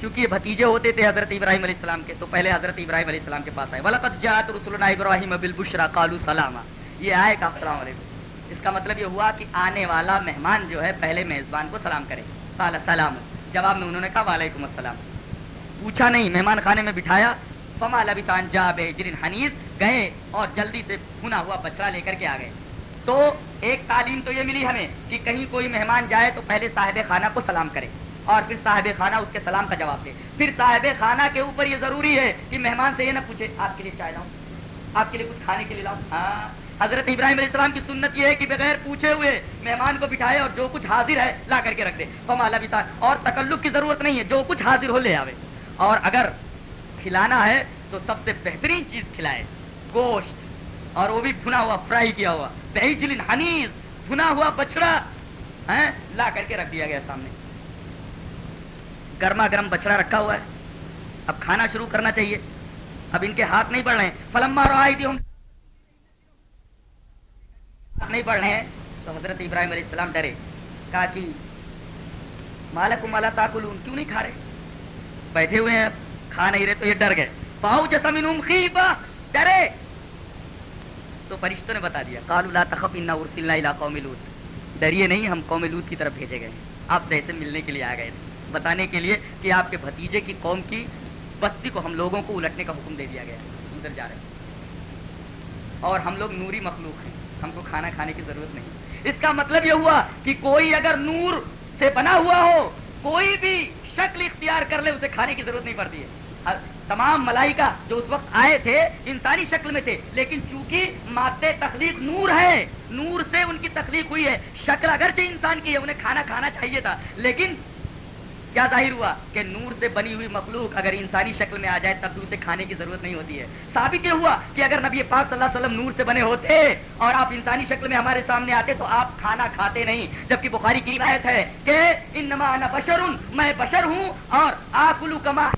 A: کیونکہ یہ بھتیجے ہوتے تھے حضرت ابراہیم علیہ السلام کے، تو پہلے حضرت ابراہیم علیہ السلام کے پاس آئے۔ ولقد جاءت رسولنا ابراہیم بالبشرا قالوا سلاما۔ یہ آئے کہا السلام علیکم۔ اس کا مطلب یہ ہوا کہ آنے والا مہمان جو ہے، پہلے میزبان کو سلام کرے۔ قال سلام۔ جواب میں انہوں نے کہا وعلیکم السلام۔ پوچھا نہیں، مہمان خانے میں بٹھایا۔ فما لبتان جا بجرن حنیز گئے اور جلدی سے بھنا ہوا بچڑا لے کر کے آ گئے۔ تو ایک تعلیم تو یہ ملی ہمیں کہ کہیں کوئی مہمان جائے تو پہلے صاحب خانہ کو سلام کرے۔ اور پھر صاحب خانہ اس کے سلام کا جواب دے۔ پھر صاحب خانہ کے اوپر یہ ضروری ہے کہ مہمان سے یہ نہ پوچھے، آپ کے لیے چائے لاؤں؟ آپ کے لیے کچھ کھانے کے لیے لاؤں؟ ہاں۔ حضرت ابراہیم علیہ السلام کی سنت یہ ہے کہ بغیر پوچھے ہوئے مہمان کو بٹھائے اور جو کچھ حاضر ہے لا کر کے رکھ دے۔ فمالا بھی اور تکلق کی ضرورت نہیں ہے، جو کچھ حاضر ہو لے آوے۔ اور اگر کھلانا ہے تو سب سے بہترین چیز کھلائے۔ گوشت۔ اور وہ بھی بھنا ہوا فرائی کیا ہوا۔ بہجلن حنیز، بھنا ہوا بچڑا ہاں؟ لا کر کے رکھ دیا گیا سامنے۔ گرما گرم بچڑا رکھا ہوا ہے۔ اب کھانا شروع کرنا چاہیے۔ اب ان کے ہاتھ نہیں بڑھ رہے ہیں۔ فلم مارو آئی تھی نہیں پڑھ رہے ہیں۔ تو حضرت ابراہیم علیہ السلام ڈرے۔ کہا کہ مالک مالا تاکل کیوں نہیں کھا رہے؟ بیٹھے ہوئے ہیں، کھا نہیں رہے تو یہ ڈر گئے۔ پاؤ جسم ڈرے۔ تو فرشتوں نے بتا دیا کالو لا تخف ان ارسلنا الى قوم لوط۔ ڈریے نہیں، ہم قوم لوط کی طرف بھیجے گئے ہیں۔ آپ سے ایسے ملنے کے لیے آ گئے تھے۔ بتانے کے لیے کہ آپ کے بھتیجے کی قوم کی بستی کو ہم لوگوں کو الٹنے کا حکم دے دیا گیا ادھر جا رہے ہیں۔ اور ہم لوگ نوری مخلوق ہیں۔ ہم کو کھانا کھانے کی ضرورت نہیں۔ اس کا مطلب یہ ہوا کہ کوئی اگر نور سے بنا ہوا ہو، کوئی بھی شکل اختیار کر لے، اسے کھانے کی ضرورت نہیں پڑتی ہے۔ تمام ملائکہ جو اس وقت آئے تھے، انسانی شکل میں تھے، لیکن چونکہ مادے تخلیق نور ہے، نور سے ان کی تخلیق ہوئی ہے، شکل اگرچہ انسان کی ہے، انہیں کھانا کھانا چاہیے تھا، لیکن کیا ظاہر ہوا کہ نور سے بنی ہوئی مخلوق اگر انسانی شکل میں آ جائے تب بھی اسے کھانے کی ضرورت نہیں ہوتی ہے۔ ثابت یہ ہوا کہ اگر نبی پاک صلی اللہ علیہ وسلم نور سے بنے ہوتے اور آپ انسانی شکل میں ہمارے سامنے آتے تو آپ کھانا کھاتے نہیں۔ جبکہ بخاری کی روایت ہے کہ انما انا بشر میں بشر ہوں اور آکلو کما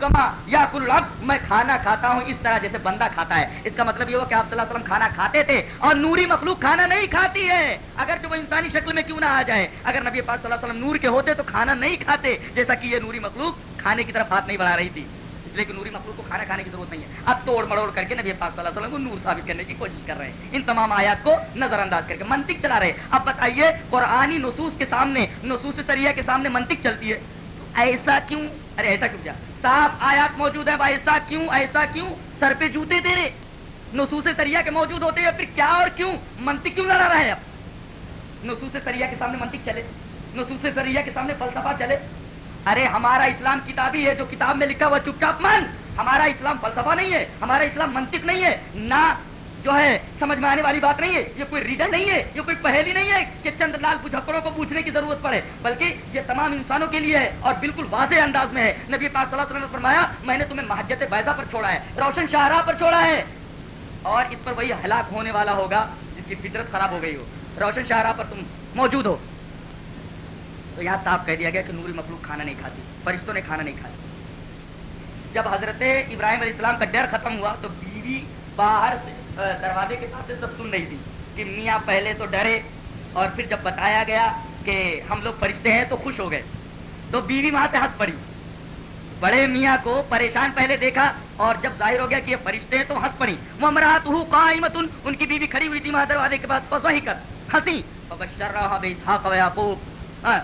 A: کلو کما یا کلو میں کھانا کھاتا ہوں اس طرح جیسے بندہ کھاتا ہے۔ اس کا مطلب یہ ہوا کہ آپ صلی اللہ علیہ وسلم کھانا کھاتے تھے اور نوری مخلوق کھانا نہیں کھاتی ہے۔ اگر جو وہ انسانی شکل میں کیوں نہ آ جائے، اگر نبی پاک صلی اللہ علیہ وسلم نور کے ہوتے تو کھانا نہیں کھاتے، جیسا کہ یہ نوری مخلوق کھانے کی طرف ہاتھ نہیں بڑھا رہی تھی۔ اس لیے کہ نوری مخلوق کو کھانا کھانے کی ضرورت نہیں ہے۔ اب توڑ مڑوڑ کر کے نبی پاک صلی اللہ علیہ وسلم کو نور ثابت کرنے کی کوشش کر رہے ہیں۔ ان تمام آیات کو نظر انداز کر کے منطق چلا رہے ہیں۔ اب بتائیے، قرآنی نصوص کے سامنے، نصوص سریہ کے سامنے منطق چلتی ہے۔ ایسا کیوں؟ ارے ایسا کیوں کیا؟ صاف آیات موجود ہے ایسا کیوں؟ ایسا کیوں؟ سر پہ جوتے تیرے۔ نصوص تریا کے موجود ہوتے ہیں، پھر کیا اور کیوں؟ منطق کیوں لڑا رہا ہے اب نصوص تریا کے سامنے منطق چلے۔ نصوص تریا کے سامنے فلسفہ چلے۔ ارے، ہمارا اسلام کتابی ہے جو کتاب میں لکھا ہوا چپ چاپ من ہمارا اسلام فلسفہ نہیں ہے، ہمارا اسلام منطق نہیں ہے۔ نہ جو ہے، سمجھ میں آنے والی بات نہیں ہے۔ یہ کوئی ریڈر نہیں ہے، یہ کوئی پہلی نہیں ہے کہ چند لال پچھکڑوں کو پوچھنے کی ضرورت پڑے، بلکہ یہ تمام انسانوں کے لیے ہے اور بالکل واضح انداز میں ہے۔ نبی پاک صلی اللہ علیہ وسلم نے فرمایا، میں نے تمہیں محجت بیضا پر چھوڑا ہے، روشن شاہراہ پر چھوڑا ہے۔ اور اس پر وہی ہلاک ہونے والا ہوگا جس کی فطرت خراب ہو گئی ہو۔ روشن شاہراہ پر تم موجود ہو۔ تو یہاں صاف کہہ دیا گیا کہ نوری مخلوق کھانا نہیں کھاتی، فرشتوں نے کھانا نہیں کھایا۔ جب حضرت ابراہیم علیہ السلام کا ڈر ختم ہوا تو بیوی باہر سے دروازے کے پاس سے سب سن رہی تھی کہ میاں پہلے تو ڈرے اور پھر جب بتایا گیا کہ ہم لوگ فرشتے ہیں تو خوش ہو گئے۔ تو بیوی وہاں سے ہنس پڑی۔ بڑے میاں کو پریشان پہلے دیکھا اور جب ظاہر ہو گیا کہ یہ فرشتے ہیں تو ہنس پڑی۔ وہ امراط قائمتن، ان کی بیوی کھڑی ہوئی تھی وہاں دروازے کے پاس فضوہی کر۔ ہنسی۔ فبشر رہا بے اسحاق و یعقوب۔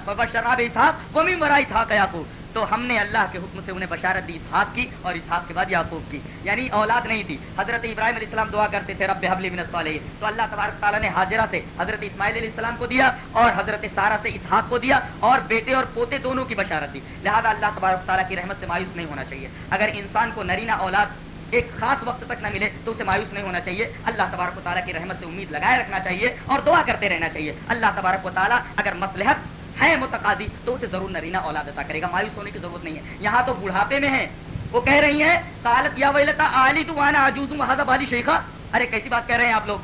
A: فبشر رہا بے اسحاق ومن ورا اسحاق یعقوب۔ تو ہم نے اللہ کے حکم سے انہیں بشارت دی، اسحاق کی اور اسحاق کے بعد یعقوب کی۔ یعنی اولاد نہیں تھی۔ حضرت ابراہیم علیہ السلام دعا کرتے تھے، رب حبلی من الصالحین. تو اللہ تبارک تعالیٰ نے حاضرہ سے حضرت اسماعیل علیہ السلام کو دیا اور حضرت سارہ سے اسحاق کو دیا اور بیٹے اور پوتے دونوں کی بشارت دی۔ لہذا اللہ تبارک تعالیٰ کی رحمت سے مایوس نہیں ہونا چاہیے۔ اگر انسان کو نرینا اولاد ایک خاص وقت تک نہ ملے تو اسے مایوس نہیں ہونا چاہیے۔ اللہ تبارک و تعالیٰ کی رحمت سے امید لگائے رکھنا چاہیے اور دعا کرتے رہنا چاہیے۔ اللہ تبارک و تعالیٰ اگر مسلحت ہے متقاضی، تو اسے ضرور نرینا اولاد عطا کرے گا، مایوس ہونے کی ضرورت نہیں ہے۔ یہاں تو بڑھاپے میں ہے۔ وہ کہہ رہی ہیں، قالت یا ویلتا علی تو وانا عجوز وهذا بالی شیخا ارے، کیسی بات کہہ رہے ہیں آپ لوگ؟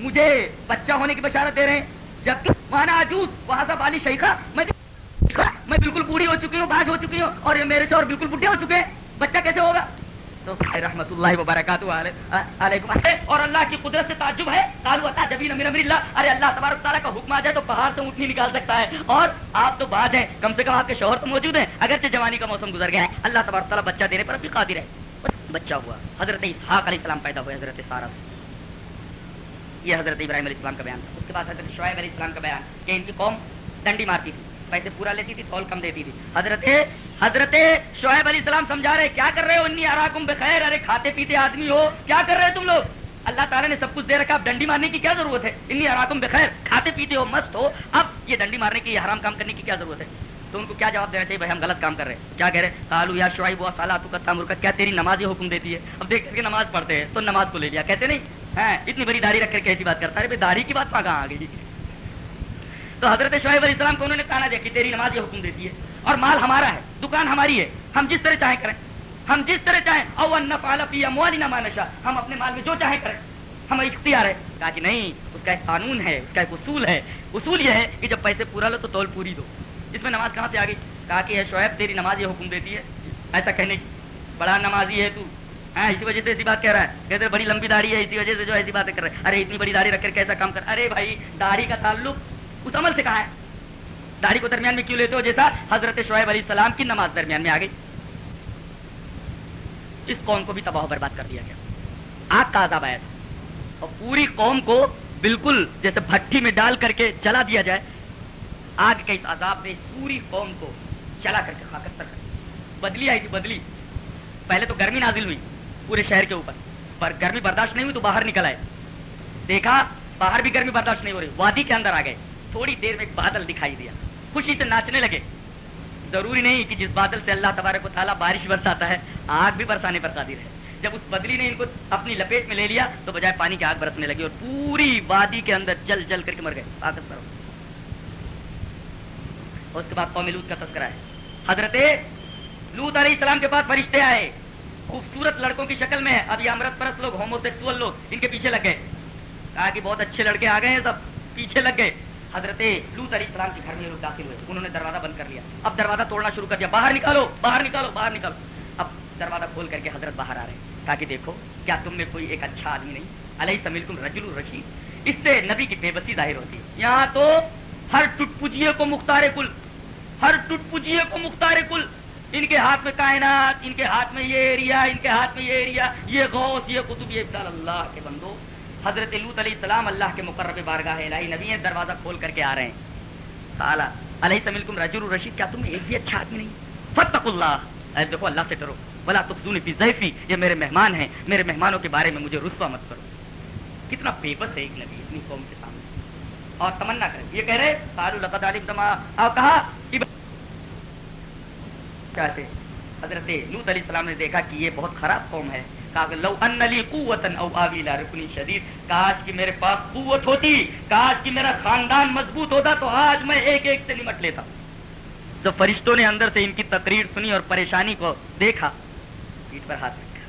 A: مجھے بچہ ہونے کی بشارت دے رہے ہیں۔ جب وانا عجوز وهذا بالی شیخا میں میں بالکل بوڑھی ہو چکی ہوں، باج ہو چکی ہوں، اور یہ میرے سے اور بالکل بڈھے ہو چکے ہیں۔ بچہ کیسے ہوگا؟ تو رحمت اللہ وبرکاتہ علیکم۔ اچھا، اور اللہ کی قدرت سے تعجب ہے؟ کالو عطا جبین امیر امیر اللہ۔ ارے اللہ تبارک تعالیٰ کا حکم آ جائے تو پہاڑ سے اونٹنی نکال سکتا ہے۔ اور آپ تو باز ہیں، کم سے کم آپ کے شوہر تو موجود ہیں۔ اگرچہ جوانی کا موسم گزر گیا ہے۔ اللہ تبارک تعالیٰ بچہ دینے پر بھی قادر ہے۔ بچہ ہوا۔ حضرت اسحاق علیہ السلام پیدا ہوئے، حضرت سارا سے۔ یہ حضرت ابراہیم علیہ السلام کا بیان تھا۔ اس کے بعد حضرت شعیب علیہ السلام کا بیان کہ ان کی قوم ڈنڈی مارتی تھی۔ پیسے پورا لیتی تھی تھول کم دیتی تھی۔ حضرت حضرت شعیب علیہ السلام سمجھا رہے، کیا کر رہے ہو؟ انی اراکم بخیر، ارے کھاتے پیتے آدمی ہو۔ کیا کر رہے تم لوگ؟ اللہ تعالیٰ نے سب کچھ دے رکھا۔ اب ڈنڈی مارنے کی کیا ضرورت ہے؟ انی اراکم بخیر، کھاتے پیتے ہو، مست ہو۔ اب یہ ڈنڈی مارنے کی، یہ حرام کام کرنے کی کیا ضرورت ہے؟ تو ان کو کیا جواب دینا چاہیے؟ بھائی، ہم غلط کام کر رہے ہیں۔ کیا کہہ رہے کالو یا شعیب و سالات کا کیا تیری نماز ہی حکم دیتی ہے؟ اب دیکھ کر کے نماز پڑھتے ہیں، تو نماز کو لے لیا۔ کہتے نہیں ہاں اتنی بڑی داڑھی رکھ کر کیسی بات کرتا ہے۔ داڑھی کی بات کہاں آ گئی۔ تو حضرت شعیب علیہ السلام کو انہوں نے کہا دیا کہ تیری نماز یہ حکم دیتی ہے اور مال ہمارا ہے، دکان ہماری ہے، ہم جس طرح چاہیں کریں۔ ہم جس طرح چاہیں او پی نشا ہم اپنے مال میں جو چاہیں کریں۔ ہم اختیار ہے۔ کہا کہ نہیں، اس کا ایک قانون ہے، اس کا ایک اصول ہے۔ اصول یہ ہے کہ جب پیسے پورا لو تو تول پوری دو۔ اس میں نماز کہاں سے آ گئی؟ کہا کہ شعیب، تیری نماز یہ حکم دیتی ہے۔ ایسا کہنے کی۔ بڑا نمازی ہے تو۔ ہاں اسی وجہ سے ایسی بات کہہ رہا ہے۔ کہتے بڑی لمبی داڑھی ہے، اسی وجہ سے جو ایسی باتیں کر رہے ہیں ارے، اتنی بڑی داڑھی رکھ کر کیسا کام کر؟ ارے بھائی، داڑھی کا تعلق اس عمل سے کہا ہے۔ داڑھی کو درمیان میں کیوں لیتے ہو؟ جیسا حضرت شعیب علیہ السلام کی نماز درمیان میں آ گئی۔ اس قوم کو بھی تباہ برباد کر دیا گیا۔ آگ کا عذاب آیا تھا۔ اور پوری قوم کو بالکل جیسے بھٹی میں ڈال کر کے جلا دیا جائے۔ آگ کے اس عذاب نے اس پوری قوم کو چلا کر کے خاکستر کر بدلی آئی تھی، بدلی۔ پہلے تو گرمی نازل ہوئی پورے شہر کے اوپر۔ پر گرمی برداشت نہیں ہوئی تو باہر نکل آئے۔ دیکھا، باہر بھی گرمی برداشت نہیں ہو رہی۔ وادی کے اندر آ گئے۔ تھوڑی دیر میں ایک بادل دکھائی دیا۔ خوشی سے ناچنے لگے۔ ضروری نہیں کہ جس بادل سے اللہ تبارک و تعالیٰ بارش برساتا ہے، آگ بھی برسانے پر قادر ہے۔ جب اس بدلی نے ان کو اپنی لپیٹ میں لے لیا، تو بجائے پانی کی آگ برسنے لگی اور پوری وادی کے اندر جل جل کر کے مر گئے۔ آکس اور اس کے بعد قوم لوت کا تذکرہ ہے۔ حضرت لوت علیہ السلام کے پاس فرشتے آئے۔ خوبصورت لڑکوں کی شکل میں ہے۔ اب یہ امرت پرست لوگ ہومو سیکسول لوگ، ان کے پیچھے لگ گئے۔ کہا کہ بہت اچھے لڑکے آ گئے ہیں سب۔ پیچھے لگ گئے۔ حضرت لوت علیہ السلام کے گھر میں لوگ داخل ہوئے۔ انہوں نے دروازہ بند کر لیا۔ اب دروازہ توڑنا شروع کر دیا۔ باہر نکالو باہر نکالو باہر نکالو۔ اب دروازہ کھول کر کے حضرت باہر آ رہے ہیں۔ تاکہ دیکھو، کیا تم میں کوئی ایک اچھا آدمی نہیں؟ علیہ سمیل رجل الرشید۔ اس سے نبی کی بے بسی ظاہر ہوتی ہے۔ یہاں تو ہر ٹٹ پجیے کو مختار کل، ہر ٹٹ پجیے کو مختار کل۔ ان کے ہاتھ میں کائنات، ان کے ہاتھ میں یہ ایریا، ان کے ہاتھ میں یہ ایریا، یہ غوث، یہ قطب، یہ اللہ کے بندو۔ حضرت لوت علیہ السلام اللہ کے مقرب بارگاہ الہی نبی ہیں، دروازہ کھول کر کے آ رہے ہیں۔ تعالیٰ علیہ سمیلکم رجل الرشید، کیا تم ایک بھی اچھا آدمی نہیں؟ فتق اللہ۔ اے دیکھو، اللہ سے ڈرو۔ بلا تخزون فی ضیفی، یہ میرے مہمان ہیں۔ میرے مہمانوں کے بارے میں مجھے رسوا مت کرو۔ کتنا بے بس ہے ایک نبی اپنی قوم کے سامنے۔ اور تمنا کرے یہ کہہ رہے، قالوا لقد علمتم اور کہا، کہ حضرت لوت علیہ السلام نے دیکھا کہ یہ بہت خراب قوم ہے۔ لو ان لی قوت او آوی لا رکنی شدید۔ کاش کہ میرے پاس قوت ہوتی، کاش کہ میرا خاندان مضبوط ہوتا تو آج میں ایک ایک سے نمٹ لیتا۔ جب فرشتوں نے اندر سے ان کی تقریر سنی اور پریشانی کو دیکھا پیٹ پر ہاتھ رکھا۔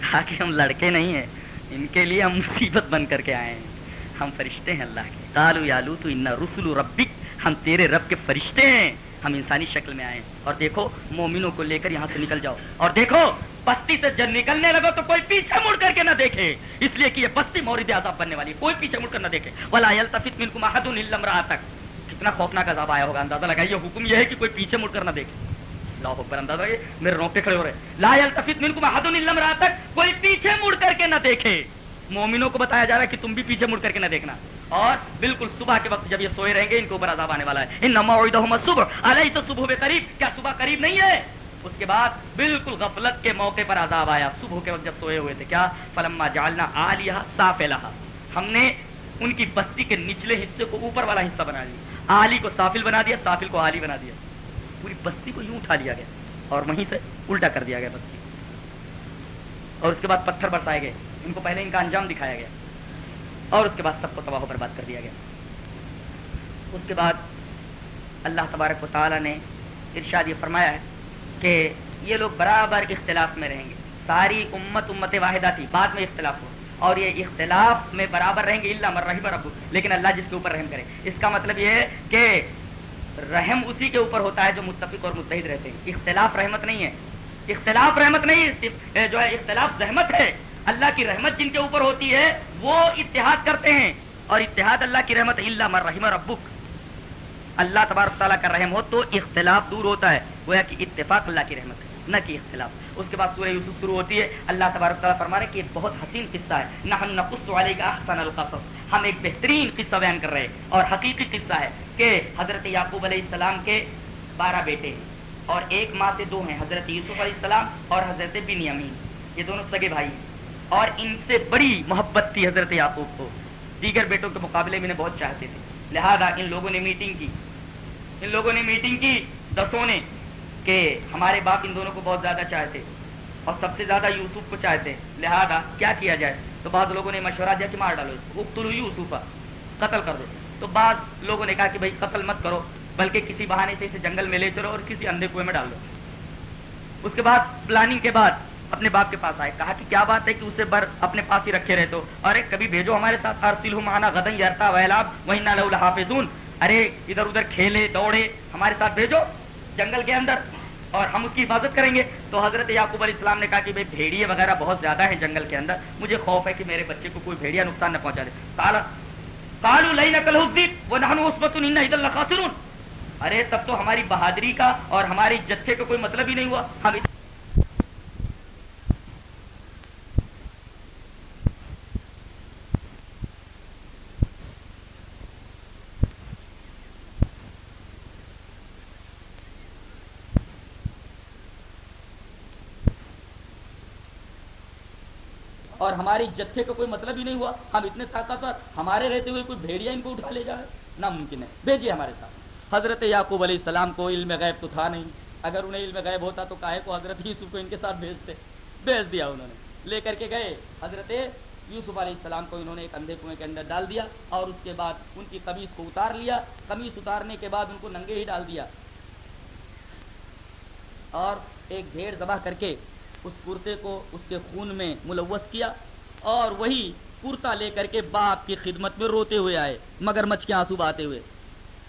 A: کہا کہ ہم لڑکے نہیں ہیں، ان کے لیے ہم مصیبت بن کر کے آئے ہیں۔ ہم فرشتے ہیں اللہ کے۔ کالو یالو تو ان رسول ربک، ہم تیرے رب کے فرشتے ہیں۔ ہم انسانی شکل میں آئے اور دیکھو، مومنوں کو لے کر یہاں سے نکل جاؤ۔ اور دیکھو بستی سے جب نکلنے لگو تو کوئی پیچھے مڑ کر کے نہ دیکھے۔ اس لیے کہ یہ بستی مورد عذاب بننے والی کوئی پیچھے مڑ کر نہ دیکھے۔ ولا یلتفت منکم احد الا امراتک کتنا خوفناک عذاب آیا ہوگا، اندازہ لگائیے۔ حکم یہ ہے کہ کوئی پیچھے مڑ کر نہ دیکھے۔ اللہ اکبر، اندازہ لگائیے۔ میرے رونگٹے کھڑے ہو رہے لا یلتفت منکم احد الا امراتک کوئی پیچھے مڑ کر کے نہ دیکھے۔ مومنوں کو بتایا جا رہا ہے کہ تم بھی پیچھے مڑ کر کے نہ دیکھنا۔ اور بالکل صبح کے وقت جب یہ سوئے رہیں گے، ان کے اوپر عذاب آنے والا ہے۔ ان نما صبح علیہ صبح قریب کیا صبح قریب نہیں ہے؟ اس کے بعد بالکل غفلت کے موقع پر عذاب آیا۔ صبح کے وقت جب سوئے ہوئے تھے، کیا؟ فلما جالنا آلیہ صاف لہا ہم نے ان کی بستی کے نچلے حصے کو اوپر والا حصہ بنا لیا۔ آلی کو سافل بنا دیا، سافل کو آلی بنا دیا۔ پوری بستی کو یوں اٹھا لیا گیا اور وہیں سے الٹا کر دیا گیا بستی۔ اور اس کے بعد پتھر برسائے گئے۔ ان کو پہلے ان کا انجام دکھایا گیا۔ اور اس کے بعد سب کو تباہ پر بات کر دیا گیا۔ اس کے بعد اللہ تبارک و تعالیٰ نے ارشاد یہ فرمایا ہے کہ یہ لوگ برابر اختلاف میں رہیں گے۔ ساری امت امت واحدہ تھی، بعد میں اختلاف ہو اور یہ اختلاف میں برابر رہیں گے اللہ مرحم رب لیکن اللہ جس کے اوپر رحم کرے۔ اس کا مطلب یہ ہے کہ رحم اسی کے اوپر ہوتا ہے جو متفق اور متحد رہتے ہیں۔ اختلاف رحمت نہیں ہے۔ اختلاف رحمت نہیں جو ہے، اختلاف زحمت ہے۔ اللہ کی رحمت جن کے اوپر ہوتی ہے، وہ اتحاد کرتے ہیں۔ اور اتحاد اللہ کی رحمت اللہ مرحم ربک۔ اللہ تبارک تعالیٰ کا رحم ہو تو اختلاف دور ہوتا ہے۔ گویا کہ اتفاق اللہ کی رحمت ہے، نہ کہ اختلاف۔ اس کے بعد سورہ یوسف شروع ہوتی ہے، اللہ تبارک تعالیٰ فرما رہے کہ یہ بہت حسین قصہ ہے۔ نہ نقص والے کا احسن القصص۔ ہم ایک بہترین قصہ بیان کر رہے ہیں اور حقیقی قصہ ہے کہ حضرت یعقوب علیہ السلام کے بارہ بیٹے ہیں اور ایک ماں سے دو ہیں، حضرت یوسف علیہ السلام اور حضرت بن یمین یہ دونوں سگے بھائی ہیں۔ اور ان سے بڑی محبت تھی حضرت یعقوب کو۔ دیگر بیٹوں کے مقابلے میں بہت چاہتے تھے۔ لہذا ان لوگوں نے میٹنگ کی۔ ان لوگوں نے میٹنگ کی، دسوں نے کہ ہمارے باپ ان دونوں کو بہت زیادہ چاہتے اور سب سے زیادہ یوسف کو چاہتے لہذا کیا کیا جائے؟ تو بعض لوگوں نے مشورہ دیا کہ مار ڈالو اس کو۔ اقتلو یوسفا قتل کر دو۔ تو بعض لوگوں نے کہا کہ بھائی قتل مت کرو، بلکہ کسی بہانے سے اسے جنگل میں لے چلو اور کسی اندھے کنویں میں ڈال دو۔ اس کے بعد پلاننگ کے بعد اپنے باپ کے پاس آئے۔ کہا کہ کیا بات ہے کہ اسے بر اپنے پاس ہی رکھے رہتے ہو؟ ارے کبھی بھیجو ہمارے ساتھ۔ ارسل مانا غدن یارتا ویلاب وہی نہ حافظون ارے ادھر ادھر کھیلے، دوڑے، ہمارے ساتھ بھیجو۔ جنگل کے اندر اور ہم اس کی حفاظت کریں گے۔ تو حضرت یعقوب علیہ السلام نے کہا کہ بھائی بھیڑیے وغیرہ بہت زیادہ ہیں جنگل کے اندر، مجھے خوف ہے کہ میرے بچے کو کوئی بھیڑیا نقصان نہ پہنچا دے۔ کالا کالو لئی نقل وہ نہ ارے، تب تو ہماری بہادری کا اور ہماری جتھے کا کوئی مطلب ہی نہیں ہوا۔ ہم اور ہماری جتھے کا کوئی مطلب ہی نہیں ہوا۔ ہم اتنے طاقتور، ہمارے رہتے ہوئے کوئی بھیڑیا ان کو اٹھا لے جائے؟ ناممکن ہے۔ بھیجیے ہمارے ساتھ۔ حضرت یعقوب علیہ السلام کو علم غیب تو تھا نہیں۔ اگر انہیں علم غیب ہوتا تو کاہے کو حضرت یوسف کو ان کے ساتھ بھیجتے؟ بھیج دیا انہوں نے۔ لے کر کے گئے۔ حضرت یوسف علیہ السلام کو انہوں نے ایک اندھے کنویں کے اندر ڈال دیا اور اس کے بعد ان کی قمیص کو اتار لیا۔ قمیص اتارنے کے بعد ان کو ننگے ہی ڈال دیا۔ اور ایک بھیڑ دبا کر کے اس کرتے کو اس کے خون میں ملوث کیا اور وہی کرتا لے کر کے باپ کی خدمت میں روتے ہوئے آئے، مگر مچھ کے آنسو بہاتے ہوئے۔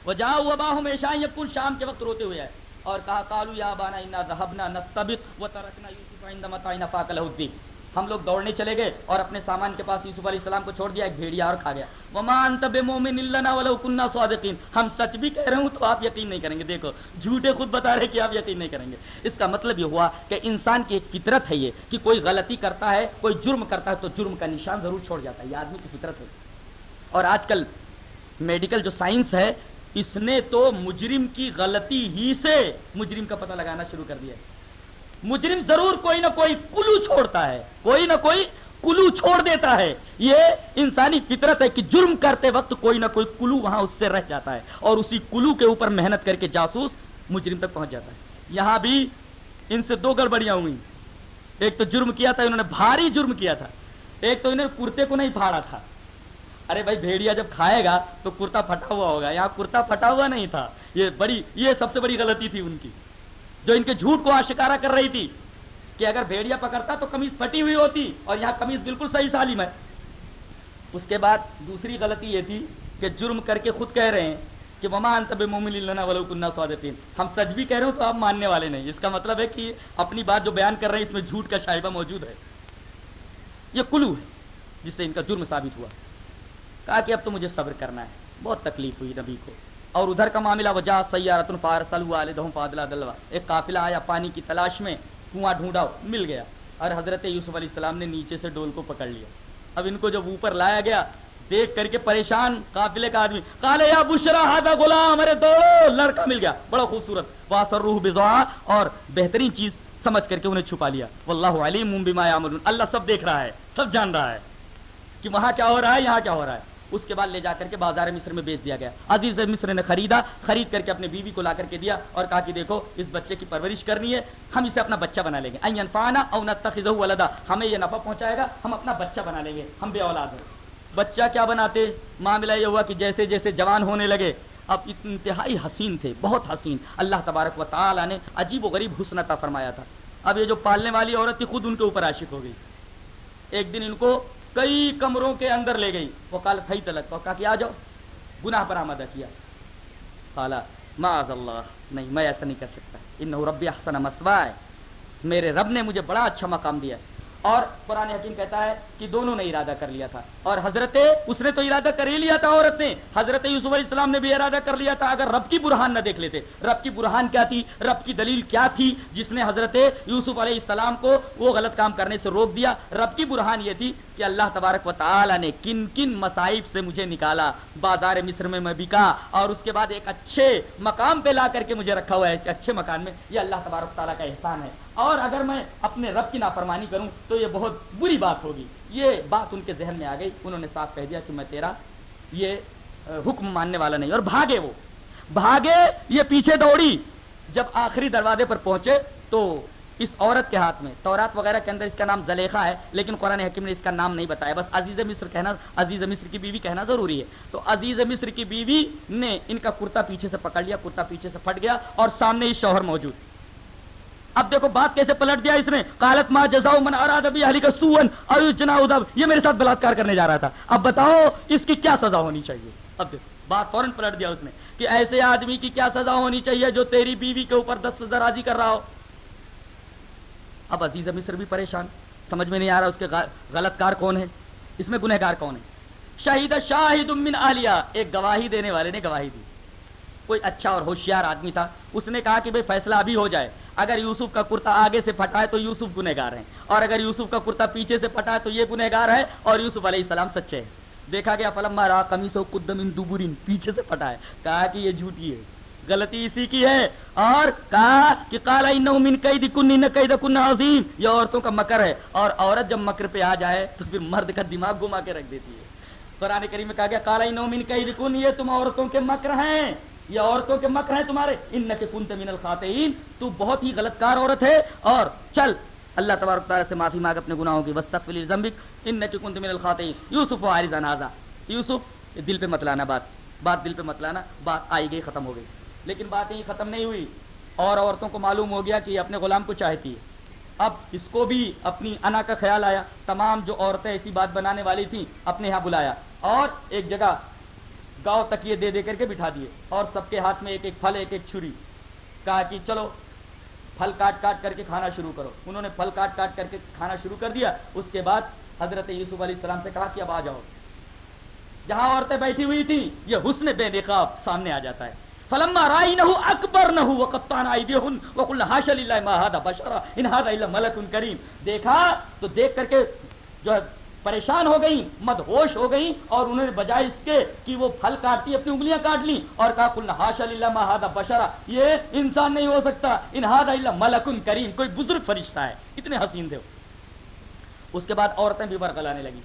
A: وہ جا ہوا باہوں میں شاہ شام کے وقت روتے ہوئے آئے۔ اور کہا کالو یا بانا انا ذہبنا نستبق و ترکنا یوسف عند متعین فاقل الدین۔ ہم لوگ دوڑنے چلے گئے اور اپنے سامان کے پاس یوسف علیہ السلام کو چھوڑ دیا، ایک بھیڑیا اور کھا گیا۔ ومان تب مومن لنا ولو كنا صادقین ہم سچ بھی کہہ رہے ہوں تو آپ یقین نہیں کریں گے۔ دیکھو، جھوٹے خود بتا رہے کہ آپ یقین نہیں کریں گے۔ اس کا مطلب یہ ہوا کہ انسان کی ایک فطرت ہے یہ کہ کوئی غلطی کرتا ہے، کوئی جرم کرتا ہے تو جرم کا نشان ضرور چھوڑ جاتا ہے۔ یہ آدمی کی فطرت ہے۔ اور آج کل میڈیکل جو سائنس ہے، اس نے تو مجرم کی غلطی ہی سے مجرم کا پتہ لگانا شروع کر دیا مجرم ضرور کوئی نہ کوئی کلو چھوڑتا ہے، کوئی نہ کوئی کلو چھوڑ دیتا ہے۔ یہ انسانی فطرت ہے کہ جرم کرتے وقت کوئی نہ کوئی کلو وہاں اس سے رہ جاتا ہے اور اسی کلو کے اوپر محنت کر کے جاسوس مجرم تک پہنچ جاتا ہے۔ یہاں بھی ان سے دو گڑبڑیاں ہوئی ایک تو جرم کیا تھا، انہوں نے بھاری جرم کیا تھا۔ ایک تو انہیں کرتے کو نہیں پھاڑا تھا۔ ارے بھائی، بھیڑیا جب کھائے گا تو کرتا پھٹا ہوا ہوگا۔ یہاں کرتا پھٹا ہوا نہیں تھا۔ یہ بڑی، یہ سب سے بڑی غلطی تھی ان کی۔ جو ان کے جھوٹ کو آشکارا کر رہی تھی کہ اگر بھیڑیا پکڑتا تو کمیز پھٹی ہوئی ہوتی اور یہاں کمیز بالکل صحیح سالم ہے۔ اس کے بعد دوسری غلطی یہ تھی کہ جرم کر کے خود کہہ رہے ہیں کہ مما انتب مومن اللہ سوادتین ہم سچ بھی کہہ رہے ہو تو آپ ماننے والے نہیں۔ اس کا مطلب ہے کہ اپنی بات جو بیان کر رہے ہیں اس میں جھوٹ کا شائبہ موجود ہے۔ یہ کلو ہے جس سے ان کا جرم ثابت ہوا۔ کہا کہ اب تو مجھے صبر کرنا ہے۔ بہت تکلیف ہوئی نبی کو۔ اور ادھر کا معاملہ وجہ سیارت دلوا۔ ایک قافلہ آیا، پانی کی تلاش میں کنواں ڈھونڈا مل گیا۔ اور حضرت یوسف علیہ السلام نے نیچے سے ڈول کو پکڑ لیا۔ اب ان کو جب اوپر لایا گیا، دیکھ کر کے پریشان قافلے کا آدمی کالے یا بشرا ہاتھا غلام! ارے دوڑو لڑکا مل گیا، بڑا خوبصورت۔ واسر روح بزوا اور بہترین چیز سمجھ کر کے انہیں چھپا لیا۔ واللہ علیم بما یعملون۔ اللہ سب دیکھ رہا ہے، سب جان رہا ہے کہ وہاں کیا ہو رہا ہے، یہاں کیا ہو رہا ہے۔ اس کے بعد لے جا کر کے بازار مصر میں بیچ دیا گیا۔ عزیز مصر نے خریدا، خرید کر کے اپنے بیوی کو لا کر کے دیا اور کہا کہ دیکھو، اس بچے کی پرورش کرنی ہے، ہم اسے اپنا بچہ بنا لیں گے۔ او ولدا۔ ہمیں یہ نفع پہنچائے گا، ہم اپنا بچہ بنا لیں گے۔ ہم بے اولاد ہیں۔ بچہ کیا بناتے؟ معاملہ یہ ہوا کہ جیسے جیسے جوان ہونے لگے، اب انتہائی حسین تھے، بہت حسین۔ اللہ تبارک و تعالیٰ نے عجیب و غریب حسن عطا فرمایا تھا۔ اب یہ جو پالنے والی عورت تھی، خود ان کے اوپر عاشق ہو گئی۔ ایک دن ان کو کئی کمروں کے اندر لے گئی۔ وہ کال پھئی تلک۔ کہا کہ آ جاؤ۔ گناہ پر آمدہ کیا۔ کالا معاذ اللہ۔ نہیں، میں ایسا نہیں کر سکتا۔ ان رب احسن مسوا ہے میرے رب نے مجھے بڑا اچھا مقام دیا اور قرآن حکیم کہتا ہے کہ دونوں نے ارادہ کر لیا تھا۔ اور حضرت، اس نے تو ارادہ کر ہی لیا تھا عورت نے حضرت یوسف علیہ السلام نے بھی ارادہ کر لیا تھا۔ اگر رب کی برہان نہ دیکھ لیتے، رب کی برہان کیا تھی؟ رب کی دلیل کیا تھی؟ جس نے حضرت یوسف علیہ السلام کو وہ غلط کام کرنے سے روک دیا۔ رب کی برہان یہ تھی کہ اللہ تبارک و تعالی نے کن کن مصائب سے مجھے نکالا۔ بازار مصر میں میں بکا اور اس کے بعد ایک اچھے مقام پہ لا کر کے مجھے رکھا ہوا ہے، اچھے مکان میں۔ یہ اللہ تبارک تعالیٰ کا احسان ہے۔ اور اگر میں اپنے رب کی نافرمانی کروں تو یہ بہت بری بات ہوگی۔ یہ بات ان کے ذہن میں آ گئی۔ انہوں نے صاف کہہ دیا کہ میں تیرا یہ حکم ماننے والا نہیں۔ اور بھاگے وہ۔ بھاگے، یہ پیچھے دوڑی۔ جب آخری دروازے پر پہنچے تو اس عورت کے ہاتھ میں۔ تورات وغیرہ کے اندر اس کا نام زلیخا ہے، لیکن قرآن حکیم نے اس کا نام نہیں بتایا۔ بس عزیز مصر کہنا، عزیز مصر کی بیوی کہنا ضروری ہے۔ تو عزیز مصر کی بیوی نے ان کا کرتا پیچھے سے پکڑ لیا، کرتا پیچھے سے پھٹ گیا اور سامنے ہی شوہر موجود۔ اب دیکھو بات کیسے پلٹ دیا اس نے۔ قالت ما جزاؤ من اراد بی اہلی کا سوان سون ایجنا ادب یہ میرے ساتھ بلاتکار کرنے جا رہا تھا۔ اب بتاؤ اس کی کیا سزا ہونی چاہیے؟ اب دیکھو، بات فوراً پلٹ دیا اس نے کہ ایسے آدمی کی کیا سزا ہونی چاہیے جو تیری بیوی کے اوپر دست درازی کر رہا ہو؟ اب عزیز مصر بھی پریشان۔ سمجھ میں نہیں آ رہا اس کے غلط کار کون ہے؟ اس میں گنہگار کون ہے؟ شاہد شاہد من آلیا ایک گواہی دینے والے نے گواہی دی۔ کوئی اچھا اور ہوشیار آدمی تھا۔ اس نے کہا کہ بھائی فیصلہ ابھی ہو جائے۔ اگر یوسف کا کرتا آگے سے پھٹا ہے تو یوسف گنہ گار ہے اور اگر یوسف کا کرتا پیچھے سے پھٹا ہے تو یہ گنہ گار ہے اور یوسف علیہ السلام سچے ہیں۔ دیکھا گیا فلم مارا کمی سو قدم دوبرین پیچھے سے پھٹا ہے کہا کہ یہ جھوٹی ہے۔ غلطی اسی کی ہے۔ اور کہا کہ کالا من قید کن قید کن عظیم، یہ عورتوں کا مکر ہے۔ اور عورت جب مکر پہ آ جائے تو پھر مرد کا دماغ گما کے رکھ دیتی ہے۔ قرآن کریم میں کہا گیا کالا من قید کن یہ تم عورتوں کے مکر ہیں۔ یہ عورتوں کے مکر ہیں تمہارے۔ ان کے کنت من الخاتین تو بہت ہی غلط کار عورت ہے۔ اور چل، اللہ تبارک تعالیٰ سے معافی مانگ اپنے گناہوں کی وسطی ذنبک ان کے کنت من الخاتین یوسف و عارض نازا۔ یوسف، دل پہ مت لانا بات۔ بات دل پہ مت لانا، بات آئی گئی، ختم ہو گئی۔ لیکن بات ختم نہیں ہوئی اور عورتوں کو معلوم ہو گیا کہ یہ اپنے غلام کو چاہتی ہے۔ اب اس کو بھی اپنی انا کا خیال آیا۔ تمام جو عورتیں ایسی بات بنانے والی تھیں اپنے یہاں بلایا اور ایک جگہ گاؤں تک یہ دے دے کر کے بٹھا دیے اور سب کے ہاتھ میں ایک ایک پھل، ایک ایک چھری۔ کہا کہ چلو، پھل کاٹ کاٹ کر کے کھانا شروع کرو۔ انہوں نے پھل کاٹ کاٹ کر کے کھانا شروع کر دیا۔ اس کے بعد حضرت یوسف علیہ السلام سے کہا کہ اب آ جاؤ۔ جہاں عورتیں بیٹھی ہوئی تھیں، یہ حسن بے نقاب سامنے آ جاتا ہے۔ فلما رأينه اکبر نہ وقطان وقلنا حاشا للہ ما هذا بشرا ان هذا الا ملک کریم دیکھا، تو دیکھ کر کے جو ہے پریشان ہو گئی مدہوش ہو گئی اور انہوں نے بجائے اس کے کہ وہ پھل کاٹتی، اپنی انگلیاں کاٹ لی اور کہا قلنا حاشا للہ ما هذا بشرا. یہ انسان نہیں ہو سکتا۔ ان هذا الا ملک کریم کوئی بزرگ فرشتہ ہے۔ اتنے حسین تھے اس کے بعد عورتیں بھی برگلانے لگی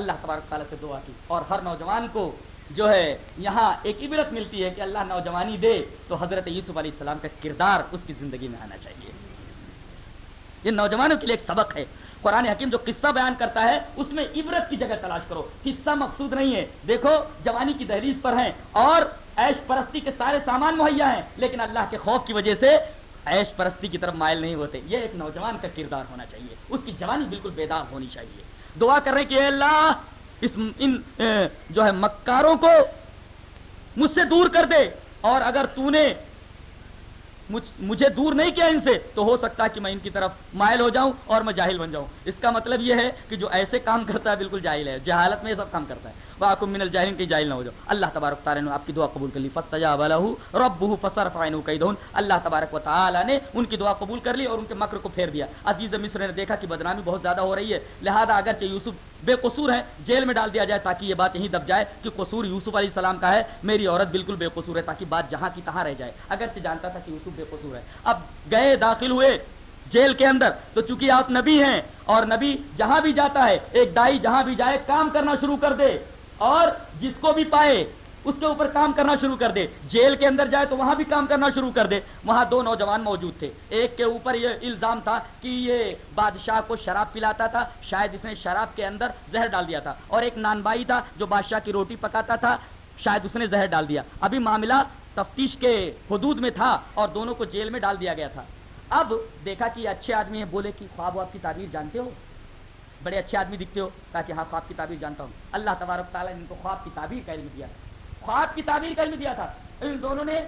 A: اللہ تبارک تعالیٰ سے دعا کی اور ہر نوجوان کو جو ہے یہاں ایک عبرت ملتی ہے کہ اللہ نوجوانی دے تو حضرت یوسف علیہ السلام کا کردار اس کی زندگی میں آنا چاہیے۔ یہ نوجوانوں کے لیے ایک سبق ہے۔ قرآن حکیم جو قصہ بیان کرتا ہے، اس میں عبرت کی جگہ تلاش کرو۔ قصہ مقصود نہیں ہے۔ دیکھو، جوانی کی دہلیز پر ہیں اور عیش پرستی کے سارے سامان مہیا ہیں، لیکن اللہ کے خوف کی وجہ سے عیش پرستی کی طرف مائل نہیں ہوتے۔ یہ ایک نوجوان کا کردار ہونا چاہیے۔ اس کی جوانی بالکل بیدار ہونی چاہیے۔ دعا کر رہے کہ اے اللہ اس ان جو ہے مکاروں کو مجھ سے دور کر دے اور اگر تو نے مجھے دور نہیں کیا ان سے تو ہو سکتا ہے کہ میں ان کی طرف مائل ہو جاؤں اور میں جاہل بن جاؤں۔ اس کا مطلب یہ ہے کہ جو ایسے کام کرتا ہے بالکل جاہل ہے، جہالت میں یہ سب کام کرتا ہے۔ واقم من الجاہلین کی جاہل نہ ہو جاؤ۔ اللہ تبارک تعالی نے آپ کی دعا قبول کر لی، فاستجاب له ربه فصرف عنه كيدهن اللہ تبارک و تعالی نے ان کی دعا قبول کر لی اور ان کے مکر کو پھیر دیا۔ عزیز مصر نے دیکھا کہ بدنامی بہت زیادہ ہو رہی ہے۔ لہذا اگر کہ یوسف بے قصور ہے جیل میں ڈال دیا جائے تاکہ یہ بات یہیں دب جائے کہ قصور یوسف علیہ السلام کا ہے۔ میری عورت بالکل بے قصور ہے، تاکہ بات جہاں کی تہاں رہ جائے۔ اگر جانتا تھا کہ یوسف بے قصور ہے۔ اب گئے، داخل ہوئے جیل کے اندر۔ تو چونکہ آپ نبی ہیں اور نبی جہاں بھی جاتا ہے، ایک دائی جہاں بھی جائے، کام کرنا شروع کر دے۔ اور جس کو بھی پائے، اس کے اوپر کام کرنا شروع کر دے۔ جیل کے اندر جائے تو وہاں بھی کام کرنا شروع کر دے۔ وہاں دو نوجوان موجود تھے۔ ایک کے اوپر یہ الزام تھا کہ یہ بادشاہ کو شراب پلاتا تھا، شاید اس نے شراب کے اندر زہر ڈال دیا تھا۔ اور ایک نان بائی تھا جو بادشاہ کی روٹی پکاتا تھا، شاید اس نے زہر ڈال دیا۔ ابھی معاملہ تفتیش کے حدود میں تھا اور دونوں کو جیل میں ڈال دیا گیا تھا۔ اب دیکھا کہ اچھے آدمی ہیں، بولے کہ خواب آپ کی تعبیر جانتے ہو؟ بڑے اچھے آدمی دکھتے ہو تاکہ ہاں خواب کی تعبیر جانتا ہوں۔ اللہ تبارک تعالیٰ نے ان کو خواب کی تعبیر کا علم دیا خواب کی تعبیر کا علم دیا تھا۔ ان دونوں نے